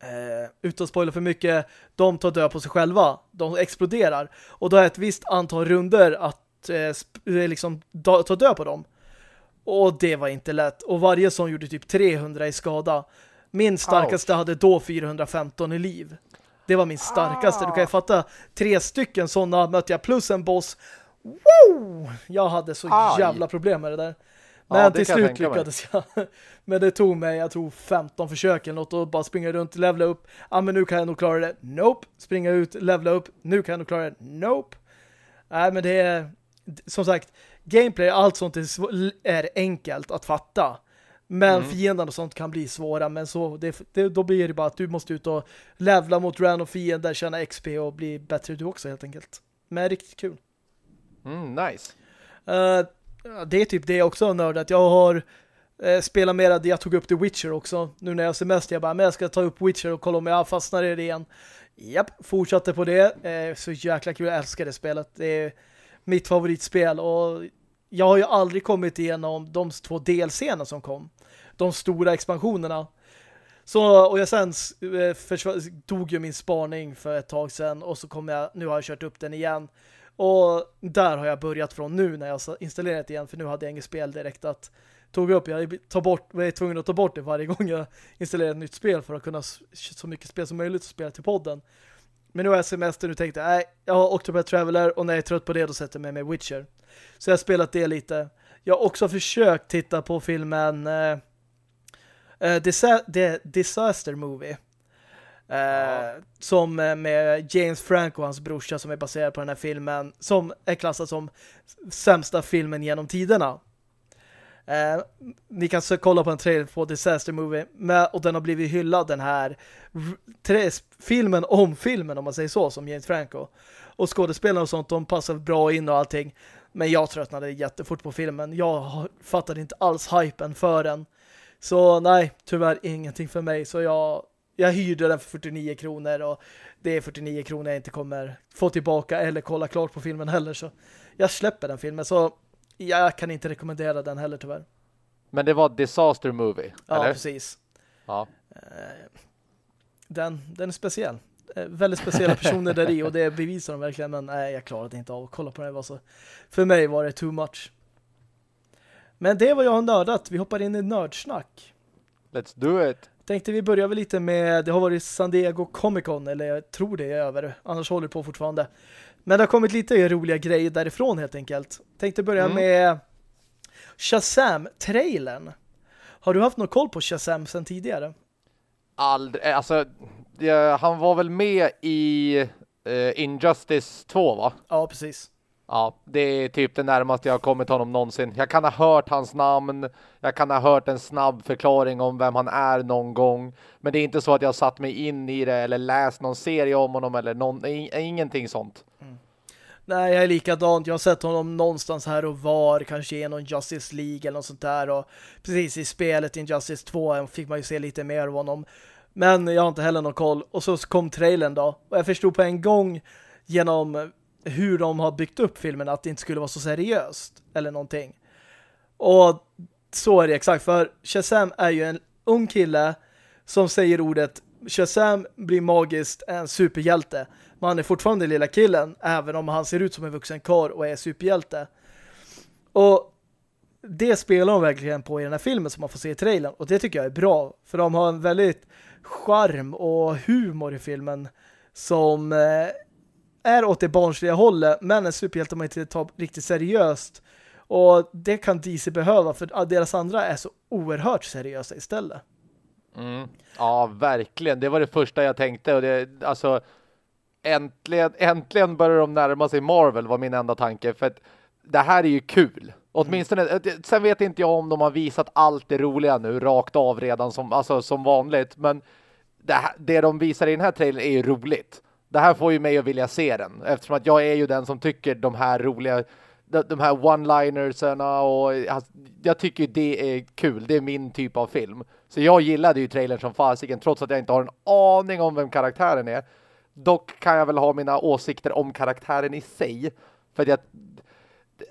uh, utan att spoila för mycket de tar död på sig själva. De exploderar. Och då är ett visst antal runder att uh, liksom ta död på dem. Och det var inte lätt. Och varje sån gjorde typ 300 i skada. Min starkaste Ouch. hade då 415 i liv. Det var min starkaste. Ah. Du kan ju fatta, tre stycken sådana mötte jag plus en boss. Wow! Jag hade så Aj. jävla problem med det där. Men ja, till slut lyckades jag. men det tog mig, jag tror 15 försök eller något och bara springa runt, levla upp. Ja, men nu kan jag nog klara det. Nope. Springa ut, levla upp. Nu kan jag nog klara det. Nope. Nej, men det är som sagt, gameplay, allt sånt är, är enkelt att fatta. Men mm. fienden och sånt kan bli svåra. Men så det, det, då blir det bara att du måste ut och levla mot random fiender, tjäna XP och bli bättre du också helt enkelt. Men riktigt kul. Mm, nice. Uh, det är typ det också har nördat. Jag har eh, spelat mera det jag tog upp The Witcher också. Nu när jag har semester, jag bara, men jag ska ta upp Witcher och kolla om jag fastnar i det igen. Japp, fortsatte på det. Eh, så jäkla kul, jag älskar det spelet. Det är mitt favoritspel och jag har ju aldrig kommit igenom de två delscener som kom. De stora expansionerna. Så, och jag sen tog eh, ju min spaning för ett tag sedan och så kom jag, nu har jag kört upp den igen. Och där har jag börjat från nu när jag installerat igen för nu hade jag inget spel direkt att tog upp. Jag tar bort, var tvungen att ta bort det varje gång jag installerar ett nytt spel för att kunna så mycket spel som möjligt att spela till podden. Men nu har jag semester, nu tänkte jag, nej, jag har Octopath Traveler och när jag är trött på det då sätter jag mig med Witcher. Så jag har spelat det lite. Jag har också försökt titta på filmen eh, eh Disa The Disaster Movie. Ja. Som eh, med James Franco och hans brorsa som är baserad på den här filmen som är klassad som sämsta filmen genom tiderna. Eh, ni kan kolla på en trailer på Disaster Movie med, och den har blivit hyllad den här filmen om filmen om man säger så som James Franco. Och skådespelarna och sånt, de passar bra in och allting. Men jag tröttnade jättefort på filmen. Jag fattade inte alls hypen för den. Så nej, tyvärr ingenting för mig. Så jag, jag hyrde den för 49 kronor och det är 49 kronor jag inte kommer få tillbaka eller kolla klart på filmen heller. Så jag släpper den filmen. Så jag kan inte rekommendera den heller tyvärr. Men det var Disaster Movie, Ja, eller? precis. Ja. Eh, den, den är speciell. Eh, väldigt speciella personer där i och det bevisar de verkligen men nej, jag klarade inte av att kolla på det. Så för mig var det too much. Men det var jag har nördat. Vi hoppar in i nördsnack. Let's do it. Tänkte vi börjar väl lite med, det har varit San Diego Comic Con, eller jag tror det är över, annars håller det på fortfarande. Men det har kommit lite roliga grejer därifrån helt enkelt. Tänkte börja mm. med Shazam-trailern. Har du haft någon koll på Shazam sedan tidigare? Aldrig, eh, alltså det, han var väl med i uh, Injustice 2 va? Ja, precis. Ja, det är typ det närmaste jag har kommit honom någonsin. Jag kan ha hört hans namn, jag kan ha hört en snabb förklaring om vem han är någon gång. Men det är inte så att jag har satt mig in i det eller läst någon serie om honom eller någon, ingenting sånt. Mm. Nej, jag är likadant. Jag har sett honom någonstans här och var, kanske i någon Justice League eller något sånt där. Och precis i spelet Injustice 2 fick man ju se lite mer av honom. Men jag har inte heller någon koll. Och så kom trailern då. Och jag förstod på en gång genom hur de har byggt upp filmen att det inte skulle vara så seriöst eller någonting. Och så är det exakt. För Shazam är ju en ung kille som säger ordet Shazam blir magiskt en superhjälte. Men han är fortfarande lilla killen även om han ser ut som en vuxen kar och är superhjälte. Och det spelar de verkligen på i den här filmen som man får se i trailern. Och det tycker jag är bra. För de har en väldigt charm och humor i filmen som eh, är åt det barnsliga hållet men en superhjälte man inte tar riktigt seriöst. Och det kan DC behöva för deras andra är så oerhört seriösa istället. Mm. Ja, verkligen. Det var det första jag tänkte och det, alltså äntligen, äntligen börjar de närma sig Marvel var min enda tanke för att det här är ju kul. Åtminstone, mm. sen vet inte jag om de har visat allt det roliga nu rakt av redan som, alltså, som vanligt men det, här, det de visar i den här trailern är ju roligt det här får ju mig att vilja se den. Eftersom att jag är ju den som tycker de här roliga de här one-linerserna och alltså, jag tycker det är kul. Det är min typ av film. Så jag gillade ju trailern som fasiken trots att jag inte har en aning om vem karaktären är. Dock kan jag väl ha mina åsikter om karaktären i sig. För att jag,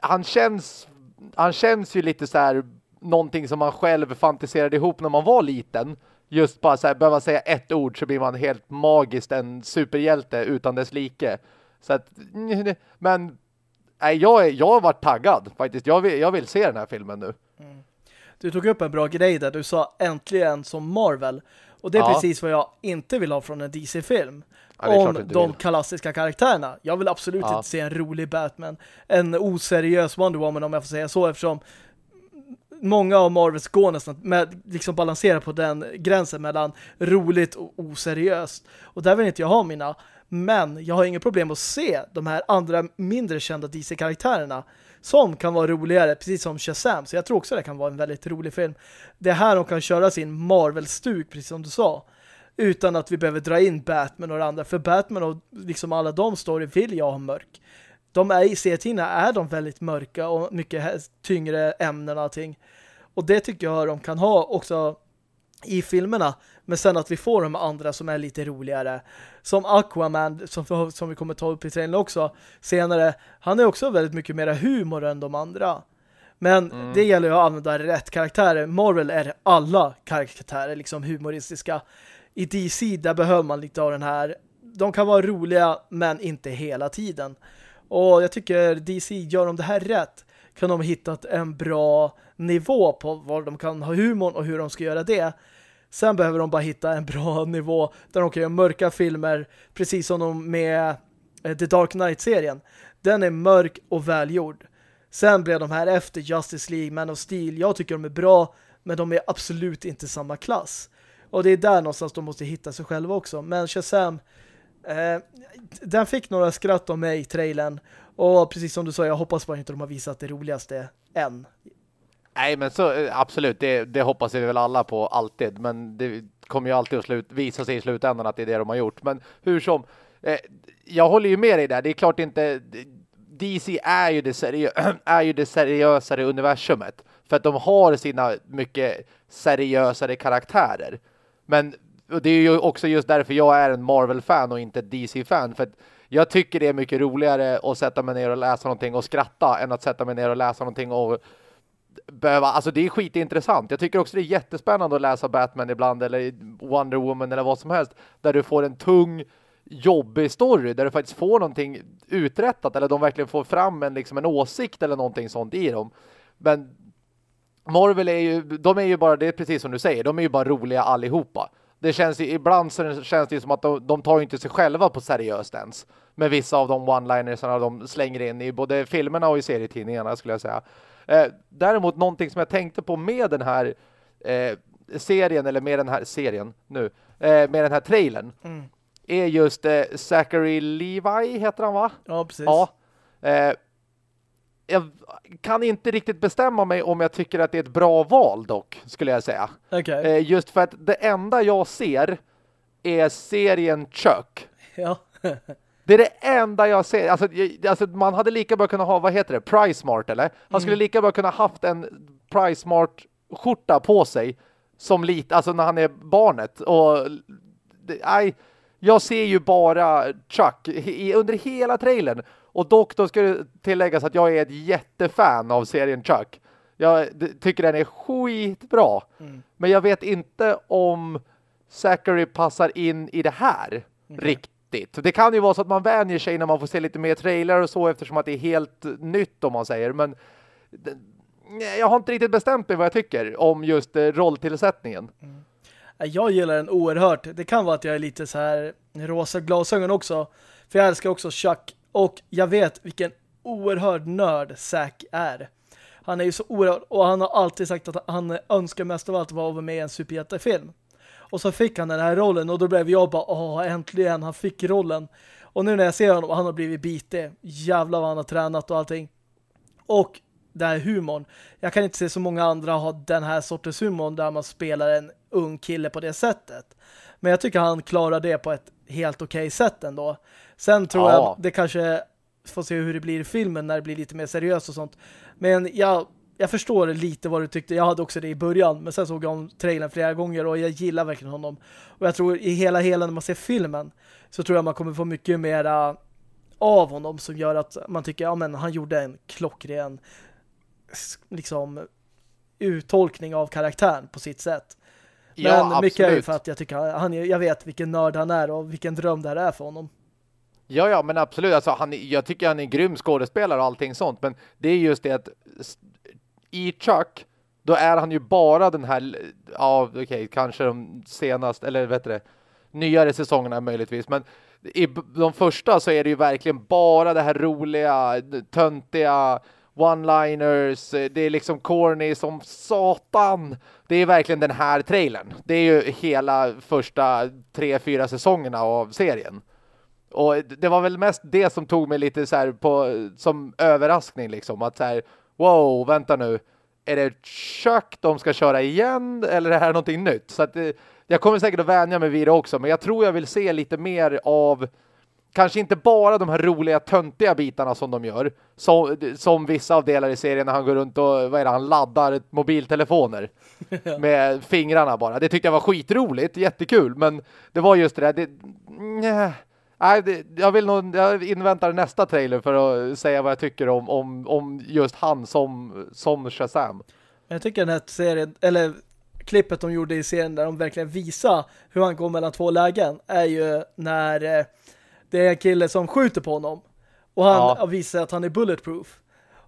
han känns han känns ju lite så här någonting som man själv fantiserade ihop när man var liten just bara så här, behöva säga ett ord så blir man helt magiskt en superhjälte utan dess like. Så att, men nej, jag, är, jag har varit taggad faktiskt. Jag vill, jag vill se den här filmen nu. Mm. Du tog upp en bra grej där. Du sa äntligen som Marvel. Och det är ja. precis vad jag inte vill ha från en DC-film. Ja, om de vill. klassiska karaktärerna. Jag vill absolut ja. inte se en rolig Batman. En oseriös Wonder Woman om jag får säga så. Eftersom många av Marvels går nästan med, liksom balansera på den gränsen mellan roligt och oseriöst. Och där vill inte jag ha mina. Men jag har inget problem att se de här andra mindre kända DC-karaktärerna som kan vara roligare, precis som Shazam. Så jag tror också det kan vara en väldigt rolig film. Det är här de kan köra sin Marvel-stuk, precis som du sa. Utan att vi behöver dra in Batman och andra. För Batman och liksom alla de story vill jag ha mörk de är i serietidningarna är de väldigt mörka och mycket tyngre ämnen och allting. Och det tycker jag de kan ha också i filmerna. Men sen att vi får de andra som är lite roligare. Som Aquaman, som, som vi kommer ta upp i trailern också senare. Han är också väldigt mycket mer humor än de andra. Men mm. det gäller ju att använda rätt karaktärer. Marvel är alla karaktärer liksom humoristiska. I DC där behöver man lite av den här. De kan vara roliga men inte hela tiden. Och jag tycker DC gör de det här rätt kan de ha hittat en bra nivå på var de kan ha humorn och hur de ska göra det. Sen behöver de bara hitta en bra nivå där de kan göra mörka filmer precis som de med eh, The Dark Knight-serien. Den är mörk och välgjord. Sen blev de här efter Justice League, Man of Steel. Jag tycker de är bra, men de är absolut inte samma klass. Och det är där någonstans de måste hitta sig själva också. Men Shazam, eh, den fick några skratt av mig i trailern. Och precis som du sa, jag hoppas bara inte de har visat det roligaste än. Nej, men så eh, absolut, det, det hoppas vi väl alla på alltid. Men det kommer ju alltid att slut, visa sig i slutändan att det är det de har gjort. Men hur som, eh, jag håller ju med dig där. Det är klart inte... DC är ju det, seriö är ju det seriösare universumet. För att de har sina mycket seriösare karaktärer. Men det är ju också just därför jag är en Marvel-fan och inte DC-fan. För att jag tycker det är mycket roligare att sätta mig ner och läsa någonting och skratta än att sätta mig ner och läsa någonting och behöva, alltså det är skitintressant. Jag tycker också det är jättespännande att läsa Batman ibland eller Wonder Woman eller vad som helst där du får en tung jobbig story där du faktiskt får någonting uträttat eller de verkligen får fram en, liksom en åsikt eller någonting sånt i dem. Men Marvel är ju, de är ju bara, det är precis som du säger, de är ju bara roliga allihopa. Det känns ibland så känns det som att de, de tar inte sig själva på seriöst ens. Med vissa av de one-linersarna de slänger in i både filmerna och i serietidningarna skulle jag säga. Eh, däremot någonting som jag tänkte på med den här eh, serien, eller med den här serien nu, eh, med den här trailern. Mm är just eh, Zachary Levi, heter han va? Ja, precis. Ja. Jag kan inte riktigt bestämma mig om jag tycker att det är ett bra val dock, skulle jag säga. Okay. Eh, just för att det enda jag ser är serien Chuck. Ja. det är det enda jag ser. Alltså, alltså, man hade lika bra kunnat ha, vad heter det? Pricemart, eller? Han mm. skulle lika bra kunna haft en Pricemart skjorta på sig som lite, alltså när han är barnet. Och nej, jag ser ju bara Chuck i, under hela trailern. Och dock då ska det tilläggas att jag är ett jättefan av serien Chuck. Jag tycker den är skitbra. Mm. Men jag vet inte om Zachary passar in i det här mm. riktigt. Det kan ju vara så att man vänjer sig när man får se lite mer trailer och så eftersom att det är helt nytt om man säger. Men jag har inte riktigt bestämt mig vad jag tycker om just eh, rolltillsättningen. Mm. Jag gillar den oerhört. Det kan vara att jag är lite så här rosa glasögon också. För jag älskar också Chuck. Och jag vet vilken oerhörd nörd Zack är. Han är ju så oerhörd. Och han har alltid sagt att han önskar mest av allt vara med i en superhjältefilm. Och så fick han den här rollen. Och då blev jag bara, åh äntligen, han fick rollen. Och nu när jag ser honom, han har blivit bitig. Jävlar vad han har tränat och allting. Och den här humorn. Jag kan inte se så många andra ha den här sortens humorn där man spelar en ung kille på det sättet. Men jag tycker han klarar det på ett helt okej okay sätt ändå. Sen tror ja. jag det kanske får se hur det blir i filmen när det blir lite mer seriöst och sånt. Men jag, jag förstår lite vad du tyckte. Jag hade också det i början. Men sen såg jag om trailern flera gånger och jag gillar verkligen honom. Och jag tror i hela hela när man ser filmen så tror jag man kommer få mycket mera av honom som gör att man tycker ja men han gjorde en klockren liksom uttolkning av karaktären på sitt sätt. Men ja, mycket är ju för att jag tycker han, jag vet vilken nörd han är och vilken dröm det här är för honom. Ja, ja, men absolut. Alltså, han, jag tycker han är en grym skådespelare och allting sånt. Men det är just det att i Chuck, då är han ju bara den här, ja, okej, okay, kanske de senaste, eller vet du nyare säsongerna möjligtvis. Men i de första så är det ju verkligen bara det här roliga, töntiga, one-liners, det är liksom corny som satan. Det är verkligen den här trailern. Det är ju hela första tre, fyra säsongerna av serien. Och det var väl mest det som tog mig lite så här på, som överraskning liksom. Att så här, wow, vänta nu. Är det Chuck de ska köra igen eller är det här någonting nytt? Så att eh, jag kommer säkert att vänja mig vid det också. Men jag tror jag vill se lite mer av kanske inte bara de här roliga, töntiga bitarna som de gör. Som, som vissa av delar i serien när han går runt och vad är det, han laddar mobiltelefoner med fingrarna bara. Det tyckte jag var skitroligt, jättekul. Men det var just det där, det, nej, Nej, det, jag vill nog jag inväntar nästa trailer för att säga vad jag tycker om, om, om just han som, som Shazam. Jag tycker den här serien, eller klippet de gjorde i serien där de verkligen visar hur han går mellan två lägen är ju när eh, det är en kille som skjuter på honom och han ja. visar att han är bulletproof.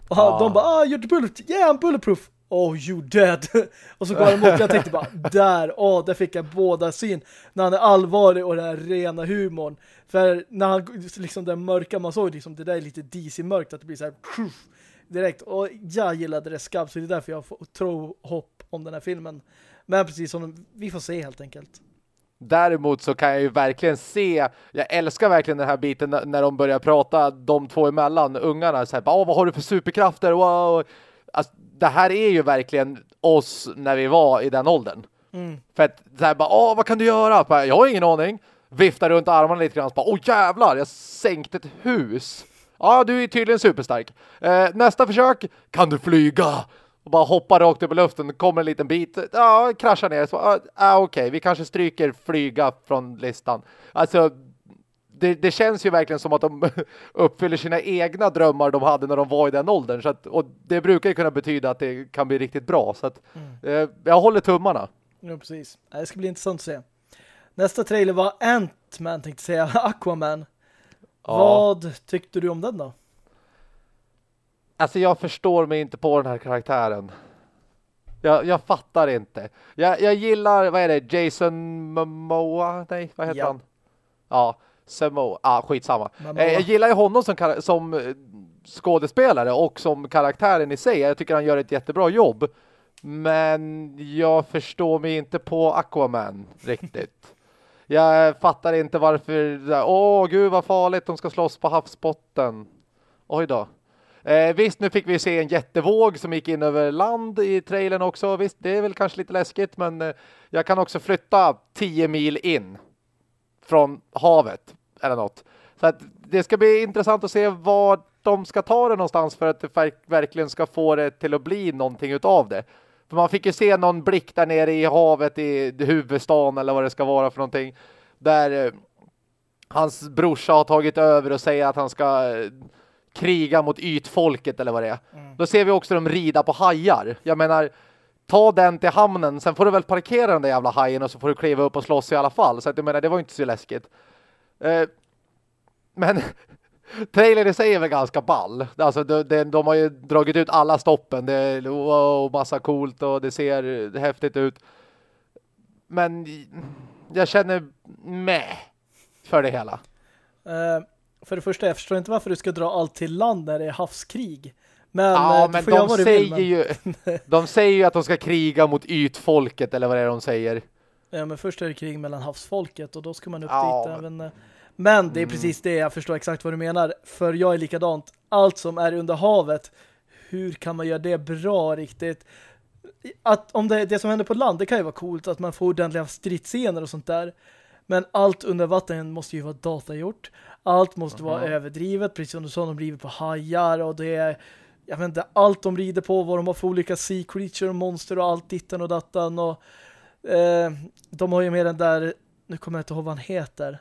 Och han, ja. de bara, ah, you're bullet, yeah, I'm bulletproof. Oh, you dead. och så går han emot. Jag tänkte bara, där, åh, oh, där fick jag båda syn. När han är allvarlig och den här rena humorn. För när han, liksom den mörka, man såg liksom, det där är lite DC-mörkt, att det blir så här, direkt. Och jag gillade det skabb, så det är därför jag tror hopp om den här filmen. Men precis som, vi får se helt enkelt. Däremot så kan jag ju verkligen se, jag älskar verkligen den här biten när de börjar prata de två emellan, ungarna, så här, vad har du för superkrafter? Wow. Alltså, det här är ju verkligen oss när vi var i den åldern. Mm. För att så här, bara, åh, vad kan du göra? Jag har ingen aning. Viftar runt armarna lite grann. Åh jävlar, jag sänkte ett hus. Ja, du är tydligen superstark. Eh, nästa försök, kan du flyga? Och bara hoppar rakt upp i luften, kommer en liten bit. Ja, kraschar ner. Så, ah, okej, okay, vi kanske stryker flyga från listan. Alltså, det, det, känns ju verkligen som att de uppfyller sina egna drömmar de hade när de var i den åldern. Så att, och det brukar ju kunna betyda att det kan bli riktigt bra. Så att, mm. eh, jag håller tummarna. Ja, precis. Det ska bli intressant att se. Nästa trailer var Ant-Man, tänkte säga. Aquaman. Ja. Vad tyckte du om den då? Alltså jag förstår mig inte på den här karaktären. Jag, jag fattar inte. Jag, jag gillar, vad är det? Jason Momoa? Nej, vad heter ja. han? Ja, Samoa. Ah, skitsamma. Momoa. Eh, jag gillar ju honom som, som eh, skådespelare och som karaktären i sig. Jag tycker han gör ett jättebra jobb. Men jag förstår mig inte på Aquaman riktigt. Jag fattar inte varför... Åh, gud vad farligt. De ska slåss på havsbotten. Oj då. Eh, visst, nu fick vi se en jättevåg som gick in över land i trailern också. Visst, det är väl kanske lite läskigt, men eh, jag kan också flytta 10 mil in från havet eller något. Så att det ska bli intressant att se var de ska ta det någonstans för att det verkligen ska få det till att bli någonting utav det. För man fick ju se någon blick där nere i havet i huvudstaden eller vad det ska vara för någonting. Där eh, hans brorsa har tagit över och säger att han ska eh, kriga mot ytfolket eller vad det är. Mm. Då ser vi också dem rida på hajar. Jag menar, ta den till hamnen, sen får du väl parkera den där jävla hajen och så får du kliva upp och slåss i alla fall. Så att jag menar, det var inte så läskigt. Eh, men trailern i sig är väl ganska ball. Alltså de, de, de, har ju dragit ut alla stoppen. Det är wow, massa coolt och det ser häftigt ut. Men jag känner med för det hela. Uh, för det första, jag förstår inte varför du ska dra allt till land när det är havskrig. Men, ja, eh, men de säger vill, men... ju de säger ju att de ska kriga mot ytfolket eller vad det är de säger. Ja, men först är det krig mellan havsfolket och då ska man upp ja, dit även... Men det är mm. precis det, jag förstår exakt vad du menar. För jag är likadant. Allt som är under havet, hur kan man göra det bra riktigt? Att om det, det som händer på land, det kan ju vara coolt att man får ordentliga stridsscener och sånt där. Men allt under vatten måste ju vara datagjort. Allt måste -huh. vara överdrivet, precis som du sa, de river på hajar och det är jag vet inte, allt de rider på, vad de har för olika sea creature och monster och allt ditten och dattan och eh, de har ju med den där, nu kommer jag inte ihåg vad han heter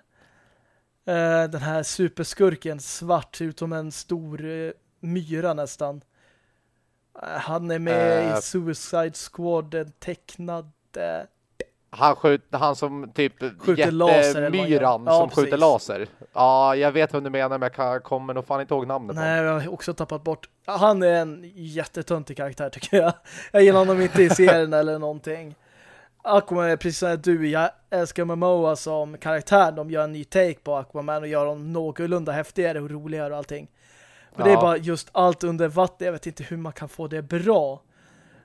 den här superskurken, svart, ser ut som en stor eh, myra nästan eh, han är med i Suicide Squad, en tecknad han skjuter, han som typ skjuter laser myran ja, som precis. skjuter laser. Ja, jag vet vad du menar men jag kommer nog fan inte ihåg namnet Nej, jag har också tappat bort. Han är en jättetöntig karaktär tycker jag. Jag gillar honom inte i serien eller någonting. Aquaman är precis som du. Jag älskar Momoa som karaktär. De gör en ny take på Aquaman och gör honom någorlunda häftigare och roligare och allting. Men ja. det är bara just allt under vatten. Jag vet inte hur man kan få det bra.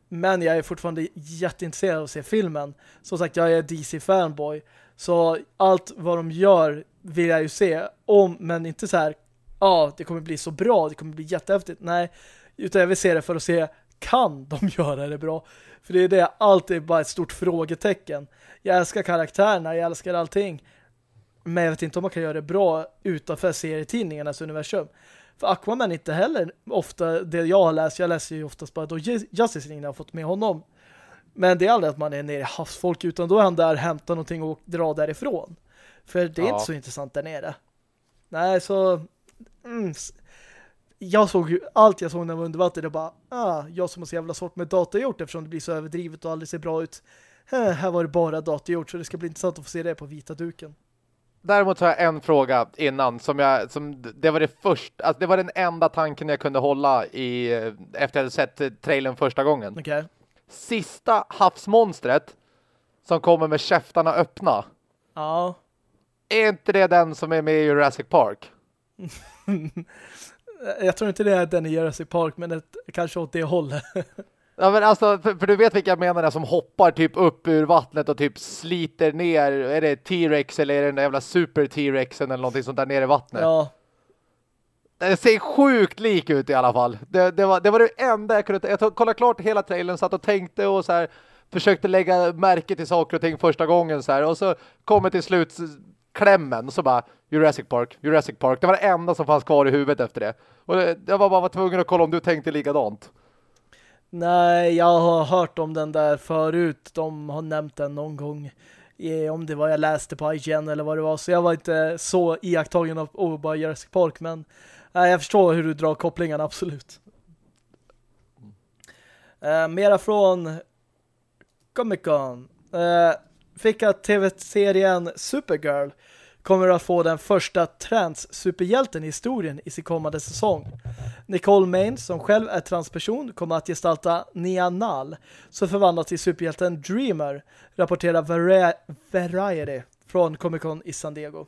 Men jag är fortfarande jätteintresserad av att se filmen. Som sagt, jag är DC-fanboy. Så allt vad de gör vill jag ju se. Om, men inte så här, ja, ah, det kommer bli så bra, det kommer bli jättehäftigt. Nej, utan jag vill se det för att se, kan de göra det bra? För det är det, allt är bara ett stort frågetecken. Jag älskar karaktärerna, jag älskar allting. Men jag vet inte om man kan göra det bra utanför serietidningarnas universum. För Aquaman är inte heller ofta det jag har läst. Jag läser ju oftast bara då Justice League har fått med honom. Men det är aldrig att man är nere i havsfolk utan då är han där, hämtar någonting och drar därifrån. För det är ja. inte så intressant där nere. Nej, så... Mm, jag såg ju allt jag såg när jag var under vatten och bara, ah, jag som har så jävla svårt med datorgjort eftersom det blir så överdrivet och aldrig ser bra ut. Här var det bara datorgjort så det ska bli intressant att få se det på vita duken. Däremot har jag en fråga innan som jag som det var det första alltså det var den enda tanken jag kunde hålla i efter jag hade sett trailern första gången. Okay. Sista havsmonstret som kommer med käftarna öppna. Ja. Är inte det den som är med i Jurassic Park? jag tror inte det är den i Jurassic Park men ett, kanske åt det hållet. Ja men alltså, för, för, du vet vilka jag menar som hoppar typ upp ur vattnet och typ sliter ner, är det T-Rex eller är det den jävla super T-Rexen eller någonting sånt där nere i vattnet? Ja. Det ser sjukt lik ut i alla fall. Det, det, var, det var det enda jag kunde... Jag kollade klart hela trailern, satt och tänkte och så här försökte lägga märke till saker och ting första gången så här. Och så kommer till slut klämmen och så bara Jurassic Park, Jurassic Park. Det var det enda som fanns kvar i huvudet efter det. Och jag var bara tvungen att kolla om du tänkte likadant. Nej, jag har hört om den där förut. De har nämnt den någon gång. Om det var jag läste på IGN eller vad det var. Så jag var inte så iakttagen av oh, bara Jurassic Park. Men nej, jag förstår hur du drar kopplingarna, absolut. Uh, mera från Comic Con. Uh, eh, fick att tv-serien Supergirl kommer att få den första trans-superhjälten i historien i sin kommande säsong. Nicole Main, som själv är transperson, kommer att gestalta Nia Nal, som förvandlas till superhjälten Dreamer, rapporterar Vari Variety från Comic Con i San Diego.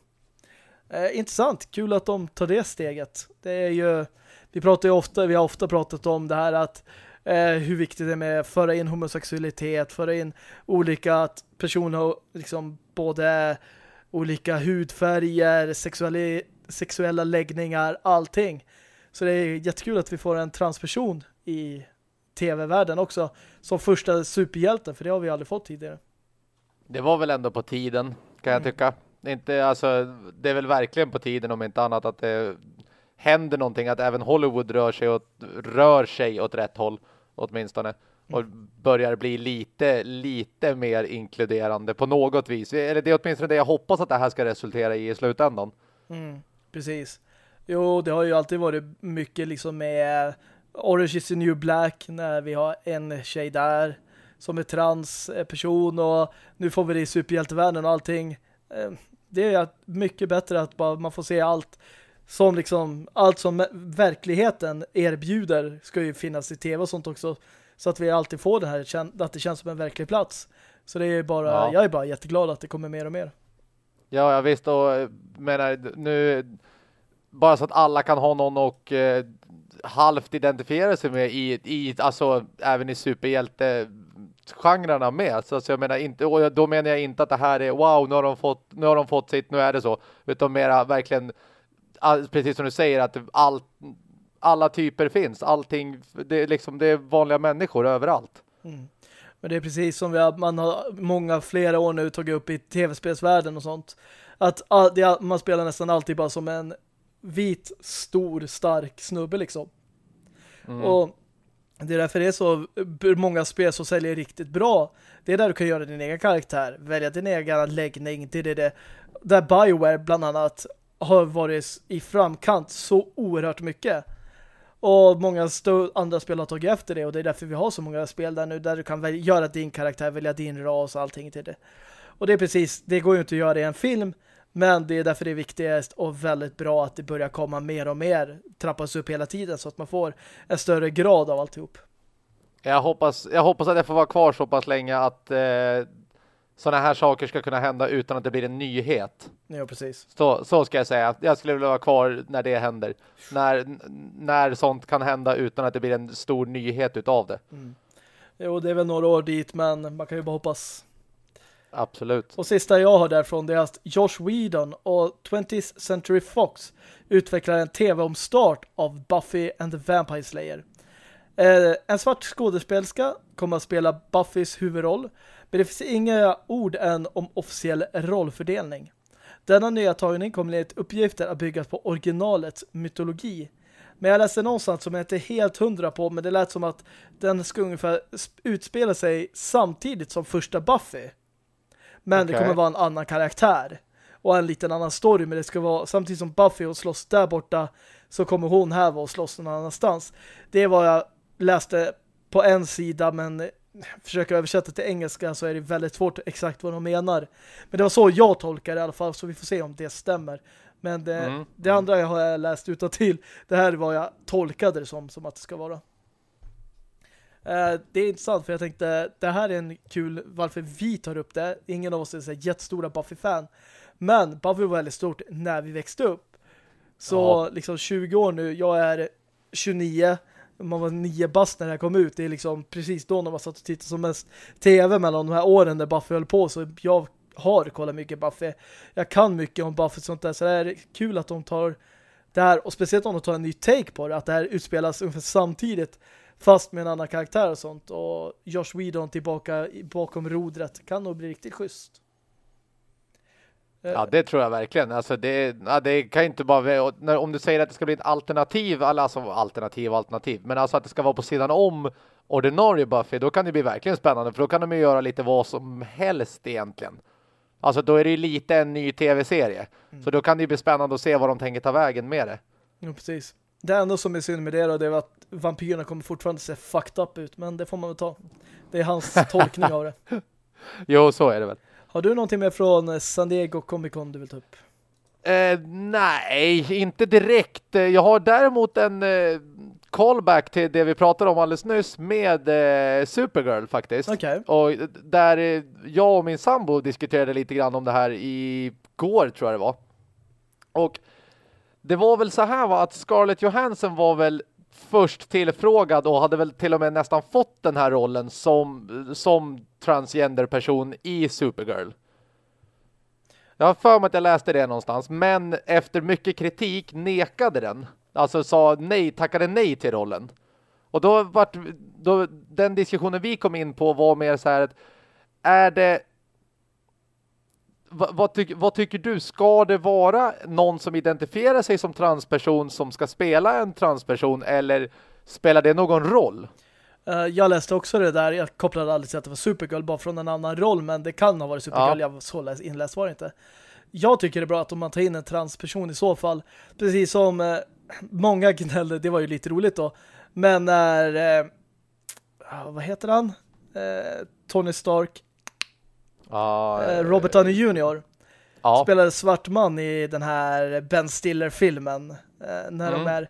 Eh, intressant, kul att de tar det steget. Det är ju, vi pratar ju ofta, vi har ofta pratat om det här att eh, hur viktigt det är med att föra in homosexualitet, föra in olika personer liksom både olika hudfärger, sexuella, sexuella läggningar, allting. Så det är jättekul att vi får en transperson i tv-världen också som första superhjälte, för det har vi aldrig fått tidigare. Det var väl ändå på tiden, kan jag mm. tycka. Inte, alltså, det är väl verkligen på tiden om inte annat att det händer någonting, att även Hollywood rör sig åt, rör sig åt rätt håll åtminstone och börjar bli lite, lite mer inkluderande på något vis. Eller det är åtminstone det jag hoppas att det här ska resultera i i slutändan. Mm, precis. Jo, det har ju alltid varit mycket liksom med Orange is the New Black när vi har en tjej där som är transperson eh, och nu får vi det i superhjältevärlden och allting. Eh, det är mycket bättre att bara man får se allt som liksom allt som verkligheten erbjuder ska ju finnas i tv och sånt också så att vi alltid får det här att det känns som en verklig plats. Så det är bara, ja. jag är bara jätteglad att det kommer mer och mer. Ja, jag visst och menar nu bara så att alla kan ha någon och eh, halvt identifiera sig med i, i alltså även i superhjälte genrerna med. Så, så jag menar inte, och då menar jag inte att det här är wow, nu har de fått, nu har de fått sitt, nu är det så. Utan mera verkligen precis som du säger att allt alla typer finns. Allting, det är liksom det är vanliga människor överallt. Mm. Men det är precis som vi har, man har många flera år nu tagit upp i tv-spelsvärlden och sånt. Att all, det, man spelar nästan alltid bara som en vit, stor, stark snubbe liksom. Mm. Och det är därför det är så många spel som säljer riktigt bra. Det är där du kan göra din egen karaktär, välja din egen läggning. Det är det, det. Där Bioware bland annat har varit i framkant så oerhört mycket. Och många andra spel har tagit efter det och det är därför vi har så många spel där nu där du kan göra din karaktär, välja din ras och allting till det. Och det är precis, det går ju inte att göra i en film men det är därför det är viktigast och väldigt bra att det börjar komma mer och mer trappas upp hela tiden så att man får en större grad av alltihop. Jag hoppas, jag hoppas att jag får vara kvar så pass länge att eh, sådana här saker ska kunna hända utan att det blir en nyhet. Ja, precis. Så, så ska jag säga. Jag skulle vilja vara kvar när det händer. När, när sånt kan hända utan att det blir en stor nyhet utav det. Mm. Jo, det är väl några år dit, men man kan ju bara hoppas. Absolut. Och sista jag har därifrån det är att Josh Whedon och 20th Century Fox utvecklar en tv-omstart av Buffy and the Vampire Slayer. Eh, en svart skådespelska kommer att spela Buffys huvudroll men det finns inga ord än om officiell rollfördelning. Denna nya tagning kommer enligt uppgifter att byggas på originalets mytologi. Men jag läste någonstans som jag inte är helt hundra på, men det lät som att den ska ungefär utspela sig samtidigt som första Buffy. Men okay. det kommer vara en annan karaktär. och en liten annan story men det ska vara samtidigt som Buffy och slåss där borta så kommer hon här och slåss någon annanstans. Det vad jag läste på en sida men försöker översätta till engelska så är det väldigt svårt exakt vad de menar. Men det var så jag tolkar det i alla fall så vi får se om det stämmer. Men det, mm. det andra jag har läst utan till det här är vad jag tolkade det som, som att det ska vara. Uh, det är intressant för jag tänkte det här är en kul varför vi tar upp det. Ingen av oss är så jättestora Buffy-fan. Men Buffy var väldigt stort när vi växte upp. Så ja. liksom 20 år nu, jag är 29 man var nio bast när det här kom ut. Det är liksom precis då när man satt och tittade som mest tv mellan de här åren där Buffy höll på. Så jag har kollat mycket Buffy. Jag kan mycket om Buffy och sånt där. Så det är kul att de tar det här. Och speciellt om de tar en ny take på det. Att det här utspelas ungefär samtidigt. Fast med en annan karaktär och sånt. Och Josh Whedon tillbaka bakom rodret. Kan nog bli riktigt schysst. Ja, det tror jag verkligen. Alltså det, ja, det kan inte bara vara, om du säger att det ska bli ett alternativ, alltså alternativ alternativ, men alltså att det ska vara på sidan om ordinarie Buffy, då kan det bli verkligen spännande, för då kan de ju göra lite vad som helst egentligen. Alltså då är det ju lite en ny tv-serie. Mm. Så då kan det bli spännande att se vad de tänker ta vägen med det. Ja, precis. Det enda som är synd med det då, det är att vampyrerna kommer fortfarande se fucked up ut, men det får man väl ta. Det är hans tolkning av det. Jo, så är det väl. Har du någonting mer från San Diego Comic Con du vill ta upp? Eh, nej, inte direkt. Jag har däremot en eh, callback till det vi pratade om alldeles nyss med eh, Supergirl faktiskt. Okay. Och där eh, jag och min sambo diskuterade lite grann om det här i går tror jag det var. Och det var väl så här va, att Scarlett Johansson var väl först tillfrågad och hade väl till och med nästan fått den här rollen som, som transgender-person i Supergirl. Jag har för mig att jag läste det någonstans, men efter mycket kritik nekade den. Alltså sa nej, tackade nej till rollen. Och då vart då, den diskussionen vi kom in på var mer så här att är det vad, tyck, vad, tycker du? Ska det vara någon som identifierar sig som transperson som ska spela en transperson eller spelar det någon roll? Uh, jag läste också det där. Jag kopplade aldrig till att det var Supergirl bara från en annan roll men det kan ha varit Supergirl. Ja. Jag så inläst var det inte. Jag tycker det är bra att om man tar in en transperson i så fall. Precis som uh, många gnällde, det var ju lite roligt då. Men när uh, vad heter han? Tony Stark Uh, Robert Downey Jr. Ja. spelade svart man i den här Ben Stiller-filmen. Uh, när mm. de är,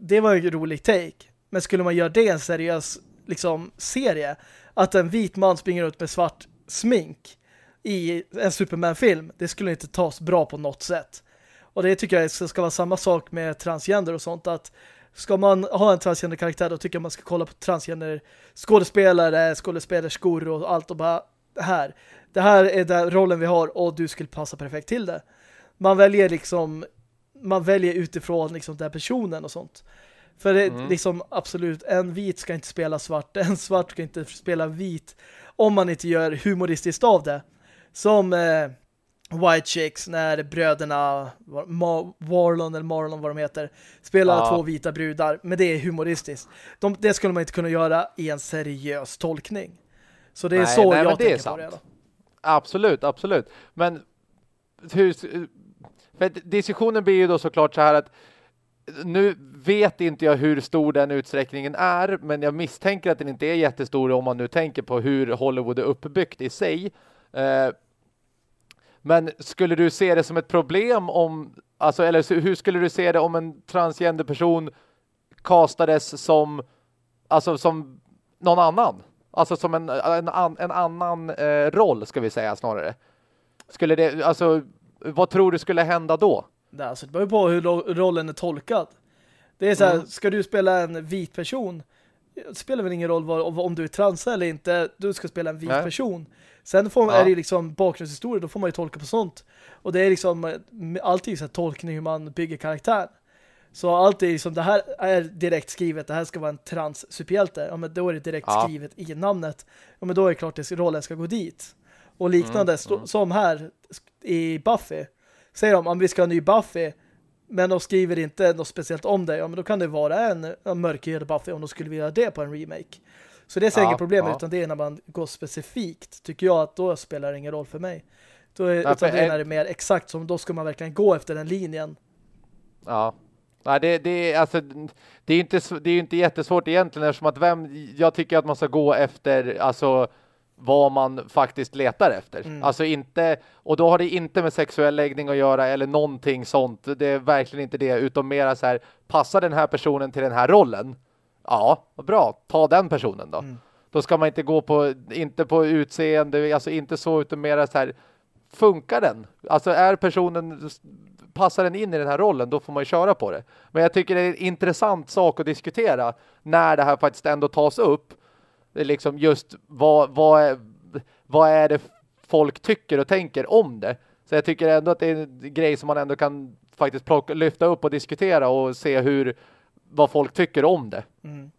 det var en rolig take. Men skulle man göra det en seriös liksom, serie, att en vit man springer ut med svart smink i en Superman-film, det skulle inte tas bra på något sätt. Och det tycker jag ska vara samma sak med transgender och sånt, att ska man ha en transgender karaktär då tycker jag man ska kolla på transgender skådespelare, skådespelerskor och allt och bara här det här är den rollen vi har och du skulle passa perfekt till det. Man väljer liksom man väljer utifrån liksom den personen och sånt. För det mm. liksom absolut, en vit ska inte spela svart, en svart ska inte spela vit om man inte gör humoristiskt av det. Som eh, White Chicks när bröderna Warlon eller Marlon vad de heter spelar ja. två vita brudar, men det är humoristiskt. De, det skulle man inte kunna göra i en seriös tolkning. Så det är nej, så nej, jag tänker på det. Då. Absolut, absolut. Men hur, för diskussionen blir ju då såklart så här att nu vet inte jag hur stor den utsträckningen är, men jag misstänker att den inte är jättestor om man nu tänker på hur Hollywood är uppbyggt i sig. Eh, men skulle du se det som ett problem om, alltså, eller hur skulle du se det om en transgender person kastades som, alltså som någon annan? Alltså som en, en, en annan eh, roll ska vi säga snarare. Skulle det, alltså, vad tror du skulle hända då? Det, alltså, det beror på hur rollen är tolkad. Det är så här, mm. ska du spela en vit person? Det spelar väl ingen roll vad, om du är trans eller inte. Du ska spela en vit Nej. person. Sen får, ja. är det liksom bakgrundshistoria, då får man ju tolka på sånt. Och det är liksom alltid så här tolkning hur man bygger karaktär. Så allt är liksom, det här är direkt skrivet, det här ska vara en trans-superhjälte. Ja, men då är det direkt ja. skrivet i namnet. Ja, men då är det klart att rollen ska gå dit. Och liknande, mm, mm. som här i Buffy. Säger de, om vi ska ha en ny Buffy, men de skriver inte något speciellt om det, ja men då kan det vara en, en mörkhyad Buffy om de skulle vilja det på en remake. Så det är ja, inget problem, ja. utan det är när man går specifikt, tycker jag att då spelar det ingen roll för mig. Då är, utan det är mer exakt som då ska man verkligen gå efter den linjen. Ja. Nej, det, det, alltså, det är inte det är inte jättesvårt egentligen eftersom att vem, jag tycker att man ska gå efter alltså vad man faktiskt letar efter. Mm. Alltså inte, och då har det inte med sexuell läggning att göra eller någonting sånt. Det är verkligen inte det, utan mera så här, passar den här personen till den här rollen? Ja, bra. Ta den personen då. Mm. Då ska man inte gå på, inte på utseende, alltså inte så, utan mera så här, funkar den? Alltså är personen, passar den in i den här rollen, då får man ju köra på det. Men jag tycker det är en intressant sak att diskutera när det här faktiskt ändå tas upp liksom just vad, vad, är, vad är det folk tycker och tänker om det. Så jag tycker ändå att det är en grej som man ändå kan faktiskt plocka, lyfta upp och diskutera och se hur vad folk tycker om det. Mm.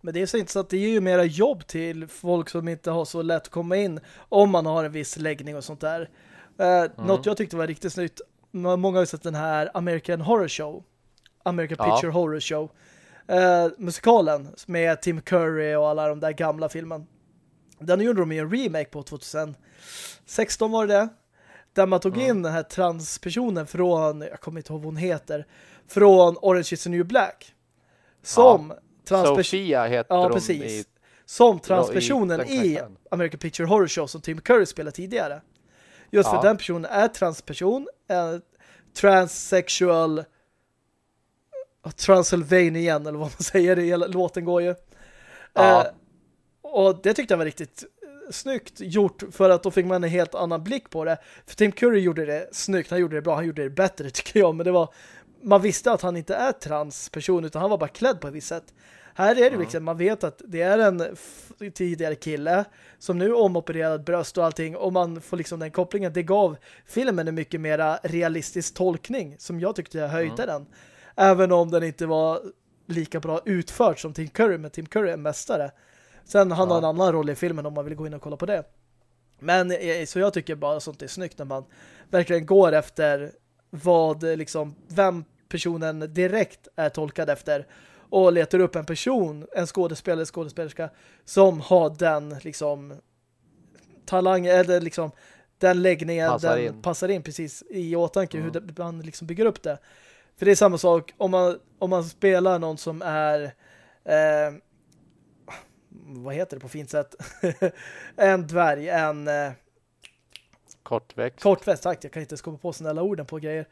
Men det är så intressant, det ger ju mera jobb till folk som inte har så lätt att komma in om man har en viss läggning och sånt där. Uh, mm. Något jag tyckte var riktigt snyggt, många har sett den här American Horror Show. American ja. Picture Horror Show eh, musikalen med Tim Curry och alla de där gamla filmen. Den gjorde de i en remake på 2016 var det. Där man tog mm. in den här transpersonen från, jag kommer inte ihåg vad hon heter, från Orange is the New Black. Som ja. transperson... Heter ja, precis. I... Som transpersonen i, i American Picture Horror Show som Tim Curry spelade tidigare. Just ja. för den personen är transperson, är transsexual Transylvania eller vad man säger, låten går ju. Ja. Eh, och det tyckte jag var riktigt eh, snyggt gjort för att då fick man en helt annan blick på det. För Tim Curry gjorde det snyggt, han gjorde det bra, han gjorde det bättre tycker jag, men det var man visste att han inte är transperson utan han var bara klädd på ett visst sätt. Här är det mm. liksom, man vet att det är en tidigare kille som nu omopererad bröst och allting och man får liksom den kopplingen. Det gav filmen en mycket mer realistisk tolkning som jag tyckte jag höjde mm. den. Även om den inte var lika bra utförd som Tim Curry, men Tim Curry är mästare. Sen han ja. har en annan roll i filmen om man vill gå in och kolla på det. Men eh, så jag tycker bara sånt är snyggt när man verkligen går efter vad liksom, vem personen direkt är tolkad efter och letar upp en person, en skådespelare, skådespelerska som har den liksom talang eller liksom den läggningen passar den in. passar in precis i åtanke mm. hur man liksom bygger upp det. För det är samma sak om man, om man spelar någon som är eh, vad heter det på fint sätt? en dvärg, en eh, kortväxt. Kortväxt, tack. Jag kan inte komma på snälla orden på grejer.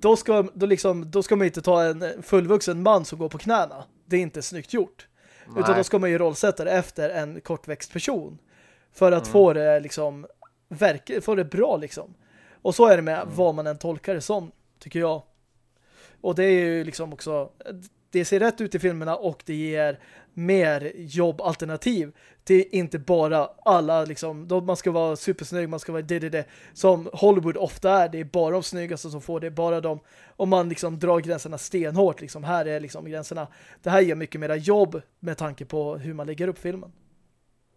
Då ska, då, liksom, då ska man inte ta en fullvuxen man som går på knäna. Det är inte snyggt gjort. Nej. Utan då ska man ju rollsätta det efter en kortväxt person. För att mm. få det liksom verk, få det bra liksom. Och så är det med mm. vad man än tolkar det som, tycker jag. Och det är ju liksom också det ser rätt ut i filmerna och det ger mer jobbalternativ det är inte bara alla liksom, då man ska vara supersnygg, man ska vara det, det, det som Hollywood ofta är, det är bara de snyggaste som får det, bara de om man liksom drar gränserna stenhårt liksom, här är liksom gränserna, det här ger mycket mer jobb med tanke på hur man lägger upp filmen.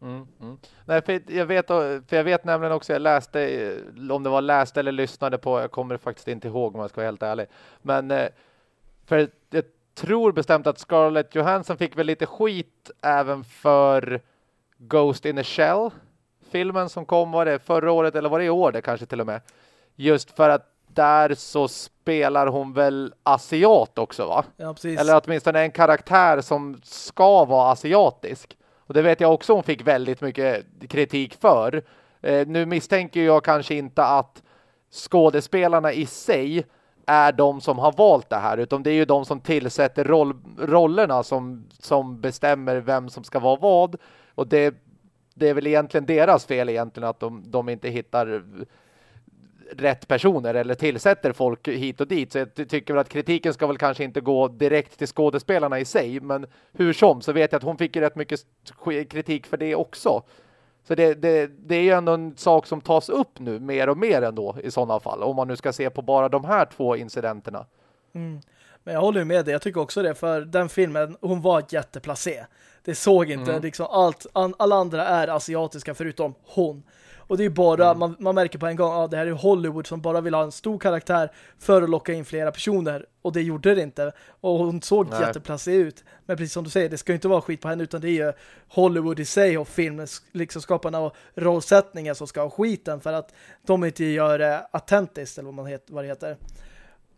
Mm, mm. Nej, för jag, vet, för jag vet nämligen också, jag läste, om det var läste eller lyssnade på, jag kommer faktiskt inte ihåg om jag ska vara helt ärlig. Men eh, för jag tror bestämt att Scarlett Johansson fick väl lite skit även för Ghost in a Shell filmen som kom, var det förra året eller var det i år det kanske till och med. Just för att där så spelar hon väl asiat också va? Ja, precis. Eller åtminstone en karaktär som ska vara asiatisk. Och det vet jag också hon fick väldigt mycket kritik för. Eh, nu misstänker jag kanske inte att skådespelarna i sig är de som har valt det här utan det är ju de som tillsätter roll, rollerna som, som bestämmer vem som ska vara vad och det, det är väl egentligen deras fel egentligen att de, de inte hittar rätt personer eller tillsätter folk hit och dit. Så jag tycker väl att kritiken ska väl kanske inte gå direkt till skådespelarna i sig. Men hur som så vet jag att hon fick ju rätt mycket kritik för det också. Så det, det, det är ju ändå en sak som tas upp nu mer och mer ändå i sådana fall. Om man nu ska se på bara de här två incidenterna. Mm. Men jag håller med dig, jag tycker också det. För den filmen, hon var jätteplacé. Det såg inte, mm. liksom allt, alla andra är asiatiska förutom hon. Och det är bara, mm. man, man märker på en gång, ja, det här är Hollywood som bara vill ha en stor karaktär för att locka in flera personer. Och det gjorde det inte. Och hon såg Nej. jätteplassig ut. Men precis som du säger, det ska inte vara skit på henne utan det är ju Hollywood i sig och filmskaparna och rollsättningen som ska ha skiten för att de inte gör det autentiskt eller vad, man heter, vad det heter.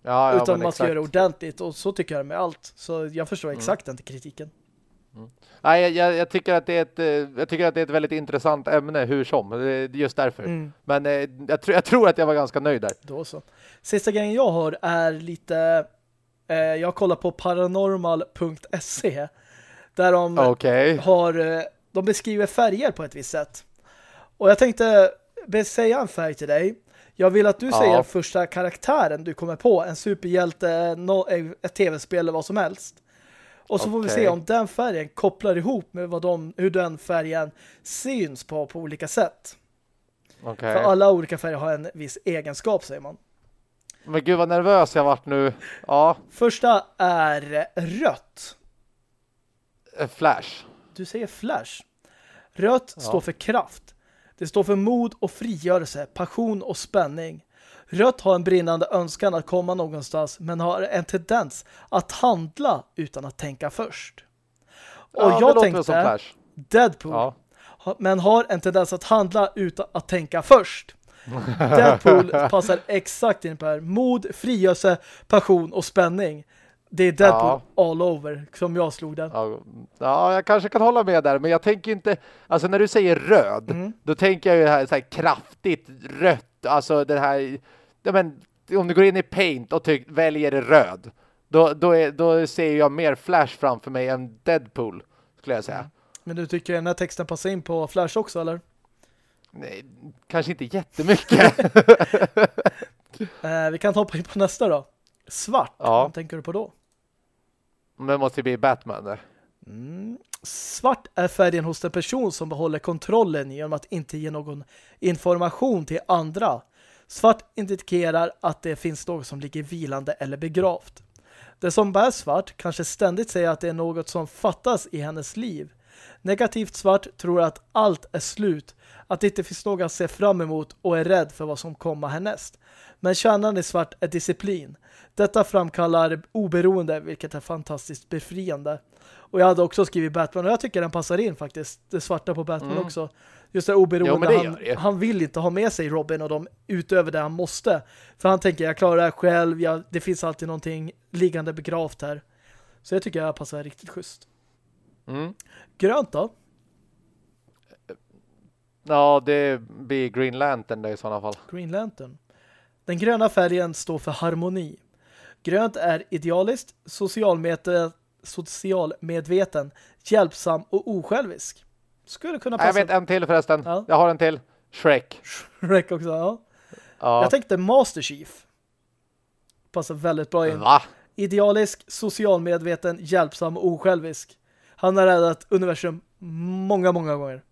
Ja, ja, utan man ska exakt. göra det ordentligt och så tycker jag med allt. Så jag förstår mm. exakt mm. den kritiken. Mm. Nej, jag, jag, tycker att det är ett, eh, jag tycker att det är ett väldigt intressant ämne hur som. Just därför. Mm. Men eh, jag, jag, tror att jag var ganska nöjd där. Då så. Sista grejen jag har är lite... Eh, jag kollar på paranormal.se där de okay. har... Eh, de beskriver färger på ett visst sätt. Och jag tänkte säga en färg till dig. Jag vill att du ja. säger första karaktären du kommer på. En superhjälte, ett tv-spel eller vad som helst. Och så okay. får vi se om den färgen kopplar ihop med vad de, hur den färgen syns på på olika sätt. Okay. För alla olika färger har en viss egenskap, säger man. Men gud vad nervös jag varit nu. Ja. Första är rött. Eh, flash. Du säger flash. Rött ja. står för kraft. Det står för mod och frigörelse, passion och spänning. Rött har en brinnande önskan att komma någonstans men har en tendens att handla utan att tänka först. Och ja, jag tänkte Deadpool ja. men har en tendens att handla utan att tänka först. Deadpool passar exakt in på här. Mod, frigörelse, passion och spänning. Det är Deadpool ja. all over som jag slog den. Ja, ja, jag kanske kan hålla med där. Men jag tänker inte... Alltså när du säger röd, mm. då tänker jag ju här, så här kraftigt rött. Alltså det här... Ja, men, om du går in i Paint och väljer röd, då, då, är, då ser jag mer Flash framför mig än Deadpool, skulle jag säga. Mm. Men du tycker den här texten passar in på Flash också, eller? Nej, kanske inte jättemycket. eh, vi kan hoppa in på nästa då. Svart, ja. vad tänker du på då? Men måste bli Batman mm. Svart är färgen hos en person som behåller kontrollen genom att inte ge någon information till andra. Svart indikerar att det finns något som ligger vilande eller begravt. Det som bär svart kanske ständigt säger att det är något som fattas i hennes liv. Negativt svart tror att allt är slut, att det inte finns något att se fram emot och är rädd för vad som kommer härnäst. Men kärnan i svart är disciplin. Detta framkallar oberoende, vilket är fantastiskt befriande. Och jag hade också skrivit Batman och jag tycker den passar in faktiskt. Det svarta på Batman mm. också. Just det oberoende. Jo, det han, han, vill inte ha med sig Robin och de utöver det han måste. För han tänker, jag klarar det här själv. Jag, det finns alltid någonting liggande begravt här. Så jag tycker jag passar riktigt schysst. Mm. Grönt då? Ja, det blir Green Lantern där i sådana fall. Green Lantern. Den gröna färgen står för harmoni. Grönt är idealiskt, socialmedveten, hjälpsam och osjälvisk. Skulle kunna passa. Jag vet en till förresten. Ja. Jag har en till. Shrek. Shrek också, ja. ja. Jag tänkte Master Chief. Passar väldigt bra in. Va? Idealisk, socialmedveten, hjälpsam och osjälvisk. Han har räddat universum många, många gånger.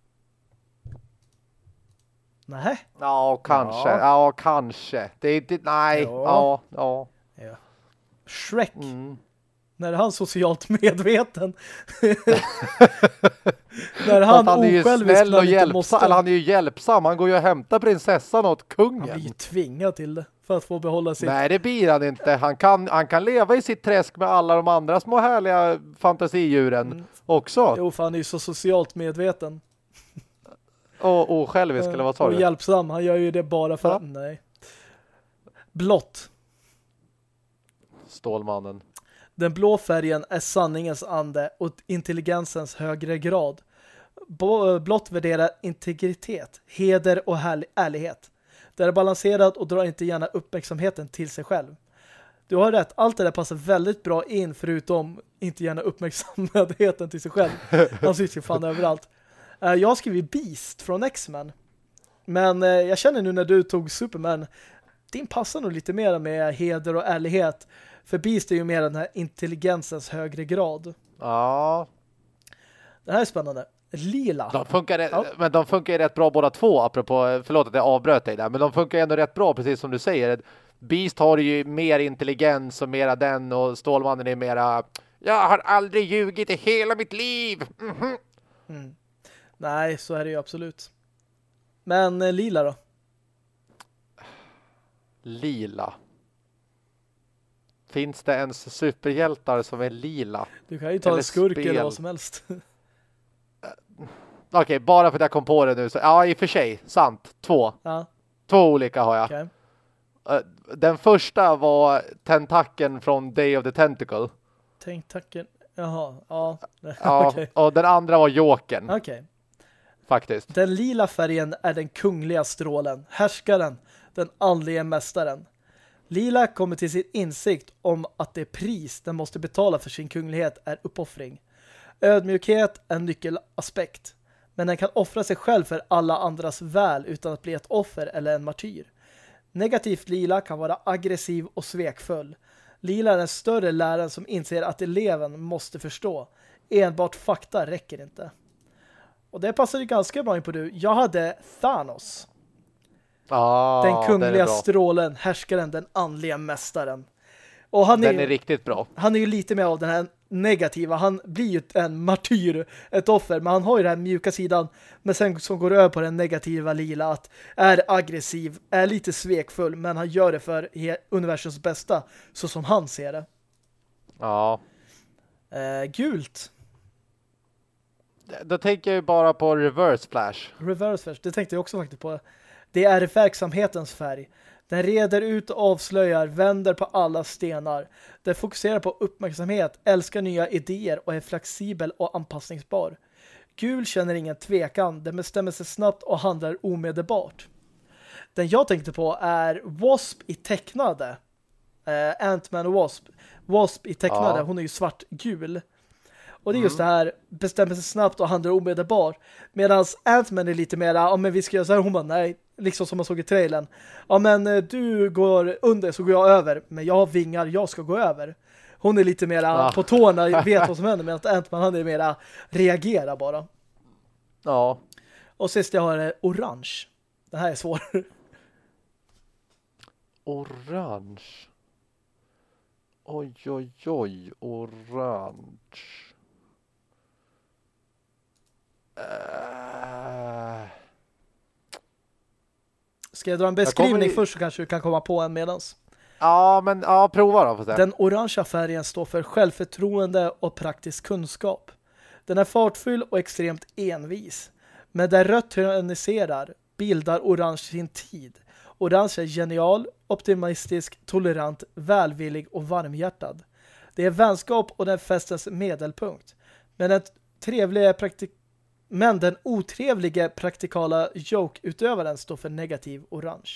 Nej. Ja, kanske. Ja, ja kanske. Det är inte, nej. Ja, ja. ja. Shrek. Mm. När han socialt medveten. När han, han är ju snäll och hjälpsam. Måste... Eller han är ju hjälpsam. Han går ju och hämtar prinsessan åt kungen. Han blir ju tvingad till det. För att få behålla sitt... Nej, det blir han inte. Han kan, han kan leva i sitt träsk med alla de andra små härliga fantasidjuren mm. också. Jo, för han är ju så socialt medveten. Och osjälvisk, eller vad sa du? Och hjälpsam. Han gör ju det bara för... Ja. Nej. Blått. Stålmannen. Den blå färgen är sanningens ande och intelligensens högre grad. Blått värderar integritet, heder och ärlighet. Det är balanserat och drar inte gärna uppmärksamheten till sig själv. Du har rätt, allt det där passar väldigt bra in förutom inte gärna uppmärksamheten till sig själv. Han syns ju fan överallt. Eh, jag har skrivit Beast från X-Men. Men eh, jag känner nu när du tog Superman, din passar nog lite mer med heder och ärlighet. För Beast är ju mer den här intelligensens högre grad. Ja. Det här är spännande. Lila. De funkar, ja. Men de funkar ju rätt bra båda två, apropå, förlåt att jag avbröt dig där, men de funkar ju ändå rätt bra, precis som du säger. Beast har ju mer intelligens och mera den, och Stålmannen är mera jag har aldrig ljugit i hela mitt liv. Mm -hmm. mm. Nej, så är det ju absolut. Men eh, lila då? Lila. Finns det ens superhjältar som är lila? Du kan ju ta Eller en skurk spel. eller vad som helst. Okej, bara för att jag kom på det nu. Så, ja, i och för sig. Sant. Två. ja, Två olika har jag. okej. Eh, Den första var tentakeln från Day of the Tentacle. Tänk tacken. Jaha, ja. Ja, Okej. och den andra var Jokern, Okej. faktiskt. Den lila färgen är den kungliga strålen, härskaren, den andliga mästaren. Lila kommer till sin insikt om att det pris den måste betala för sin kunglighet är uppoffring. Ödmjukhet är en nyckelaspekt, men den kan offra sig själv för alla andras väl utan att bli ett offer eller en martyr. Negativt lila kan vara aggressiv och svekfull. Lila är en större lärare som inser att eleven måste förstå. Enbart fakta räcker inte. Och det passar ju ganska bra in på du. Jag hade Thanos. Ah, den är kungliga bra. strålen, härskaren, den andliga mästaren. Och han är, Den är riktigt bra. han är ju lite mer av den här negativa. Han blir ju en martyr, ett offer, men han har ju den här mjuka sidan men sen som går över på den negativa lila att är aggressiv, är lite svekfull, men han gör det för universums bästa, så som han ser det. Ja. Eh, gult. Då tänker jag ju bara på Reverse Flash. Reverse Flash, det tänkte jag också faktiskt på. Det är verksamhetens färg. Den reder ut och avslöjar, vänder på alla stenar. Den fokuserar på uppmärksamhet, älskar nya idéer och är flexibel och anpassningsbar. Gul känner ingen tvekan, den bestämmer sig snabbt och handlar omedelbart. Den jag tänkte på är Wasp i tecknade. Eh, Ant-Man och Wasp. Wasp i tecknade, Ja. hon är ju svart-gul. Och det är just det här, bestämmer sig snabbt och handlar omedelbart. Medan Ant-Man är lite mer, ja men vi ska göra så här, hon bara nej, liksom som man såg i trailern. Ja men eh, du går under så går jag över, men jag har vingar, jag ska gå över. Hon är lite mera Ah. på tårna, vet vad som händer, medan Ant-Man han är mera reagera bara. Ja. Och sist jag har det orange. Det här är svår. Orange. Oj, oj, oj. Orange. Uh, Ska jag dra en beskrivning i- först så kanske du kan komma på en medans. ja, men ja, prova då. Se. Den orangea färgen står för självförtroende och praktisk kunskap. Den är fartfull och extremt envis. Men där rött tyranniserar bildar orange sin tid. Orange är genial, optimistisk, tolerant, välvillig och varmhjärtad. Det är vänskap och den festens medelpunkt. Men den trevliga praktik men den otrevliga praktikala joke-utövaren står för negativ orange.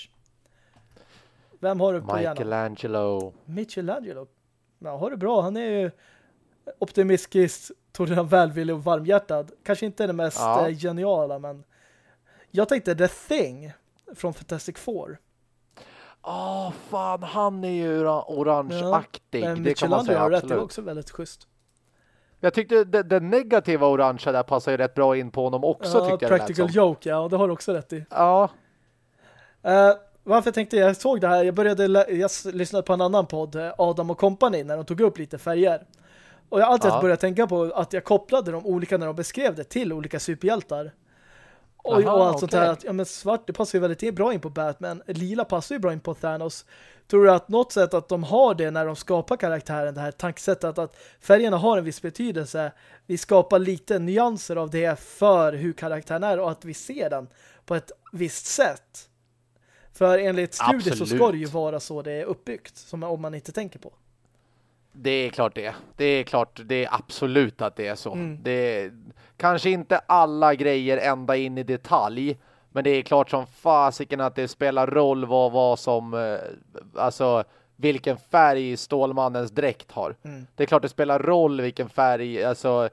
Vem har du på hjärnan? Michelangelo. Michelangelo. Ja, har det bra. Han är ju optimistisk, tolerant, välvillig och varmhjärtad. Kanske inte den mest Ja. eh, geniala, men jag tänkte The Thing från Fantastic Four. Åh, fan, han är ju ora- orangeaktig. Men det kan man Michelangelo säga, rätt, det absolut. var också väldigt schysst. Jag tyckte det negativa orangea där passar ju rätt bra in på honom också, Ja, tyckte jag practical joke, ja, det har du också rätt i. Ja, Uh, varför tänkte jag, jag såg det här, jag började, jag lyssnade på en annan podd, eh, Adam och Company, när de tog upp lite färger. Och jag har alltid Ja. börjat tänka på att jag kopplade de olika när de beskrev det till olika superhjältar. Och, Aha, och allt sånt okej. där, att ja, men svart, det passar ju väldigt bra in på Batman. Lila passar ju bra in på Thanos. Tror du att något sätt att de har det när de skapar karaktären, det här tankesättet att, att färgerna har en viss betydelse. Vi skapar lite nyanser av det för hur karaktären är och att vi ser den på ett visst sätt. För enligt studier så ska det ju vara så det är uppbyggt, som om man inte tänker på. Det är klart det. Det är klart, det är absolut att det är så. Mm. Det är kanske inte alla grejer ända in i detalj, men det är klart som fasiken att det spelar roll vad, vad som, eh, alltså vilken färg Stålmannens dräkt har. Mm. Det är klart det spelar roll vilken färg, alltså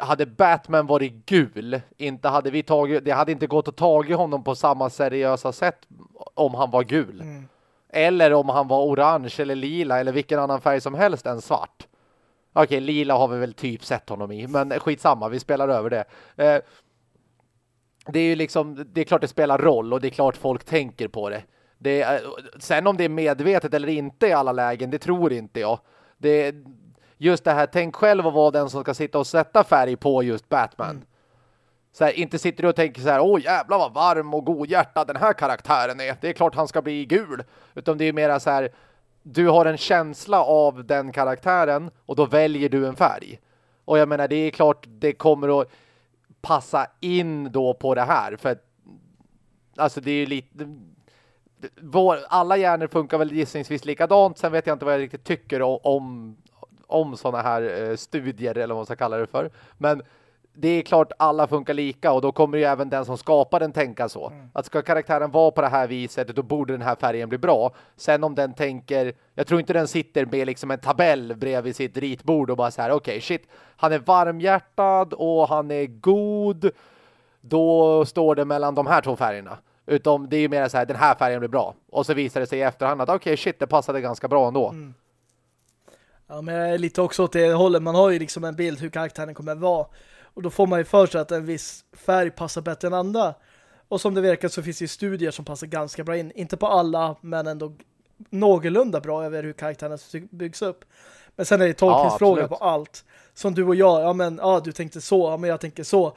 hade Batman varit gul, inte hade vi tagit, det hade inte gått att tagit honom på samma seriösa sätt om han var gul. Mm. Eller om han var orange eller lila eller vilken annan färg som helst än svart. Okej, lila har vi väl typ sett honom i, men skitsamma, vi spelar över det. Eh, det är ju liksom, det är klart det spelar roll och det är klart folk tänker på det. det är, sen om det är medvetet eller inte i alla lägen, det tror inte jag. Det just det här, tänk själv att vara den som ska sitta och sätta färg på just Batman. Så här, inte sitter du och tänker så här, åh jävlar vad varm och godhjärtad den här karaktären är. Det är klart han ska bli gul. Utan det är mera så här, du har en känsla av den karaktären och då väljer du en färg. Och jag menar, det är klart det kommer att passa in då på det här. För att, alltså det är ju lite... Vår, alla hjärnor funkar väl gissningsvis likadant. Sen vet jag inte vad jag riktigt tycker om, om sådana här eh, studier eller vad man ska kalla det för. Men det är klart alla funkar lika och då kommer ju även den som skapar den tänka så. Mm. Att ska karaktären vara på det här viset då borde den här färgen bli bra. Sen om den tänker, jag tror inte den sitter med liksom en tabell bredvid sitt ritbord och bara så här, okej okay, shit, han är varmhjärtad och han är god. Då står det mellan de här två färgerna. Utom det är ju mer så här, den här färgen blir bra. Och så visar det sig i efterhand att okej okay, shit, det passade ganska bra ändå. Mm. Ja, men lite också åt det hållet. Man har ju liksom en bild hur karaktären kommer att vara. Och då får man ju för sig att en viss färg passar bättre än andra. Och som det verkar så finns det ju studier som passar ganska bra in. Inte på alla, men ändå någorlunda bra över hur karaktärerna byggs upp. Men sen är det tolkningsfråga ja, på allt. Som du och jag, ja men ja, du tänkte så, ja men jag tänker så.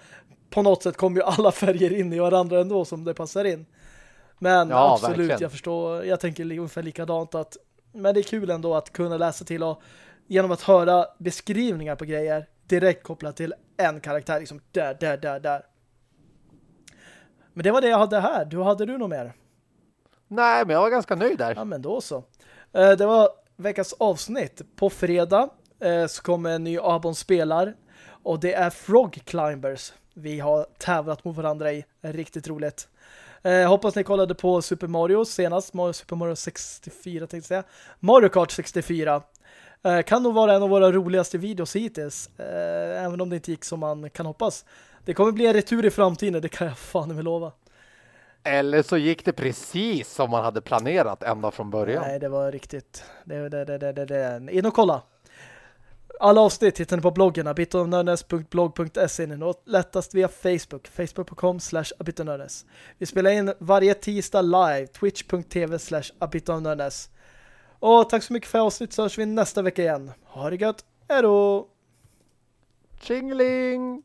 På något sätt kommer ju alla färger in i varandra ändå som det passar in. Men ja, absolut, verkligen. jag förstår, jag tänker ungefär likadant att men det är kul ändå att kunna läsa till och genom att höra beskrivningar på grejer direkt kopplat till en karaktär liksom där, där, där, där. Men det var det jag hade här. Du hade du något mer? Nej, men jag var ganska nöjd där. Ja, men då så. Eh, det var veckans avsnitt. På fredag eh, så kommer en ny Abon spelar och det är Frog Climbers. Vi har tävlat mot varandra i. Riktigt roligt. Eh, hoppas ni kollade på Super Mario senast. Mario, Super Mario 64 tänkte jag säga. Mario Kart 64. Eh, kan nog vara en av våra roligaste videos hittills. Eh, även om det inte gick som man kan hoppas. Det kommer bli en retur i framtiden, det kan jag fan med lova. Eller så gick det precis som man hade planerat ända från början. Nej, det var riktigt. Det, det, det, det, det. In och kolla. Alla avsnitt hittar ni på bloggen abitonörnes.blog.se lättast via Facebook facebook.com slash abitonörnes Vi spelar in varje tisdag live twitch.tv slash abitonörnes och tack så mycket för avsnitt så hörs vi nästa vecka igen. Ha det gött. Hej då! Tjingling!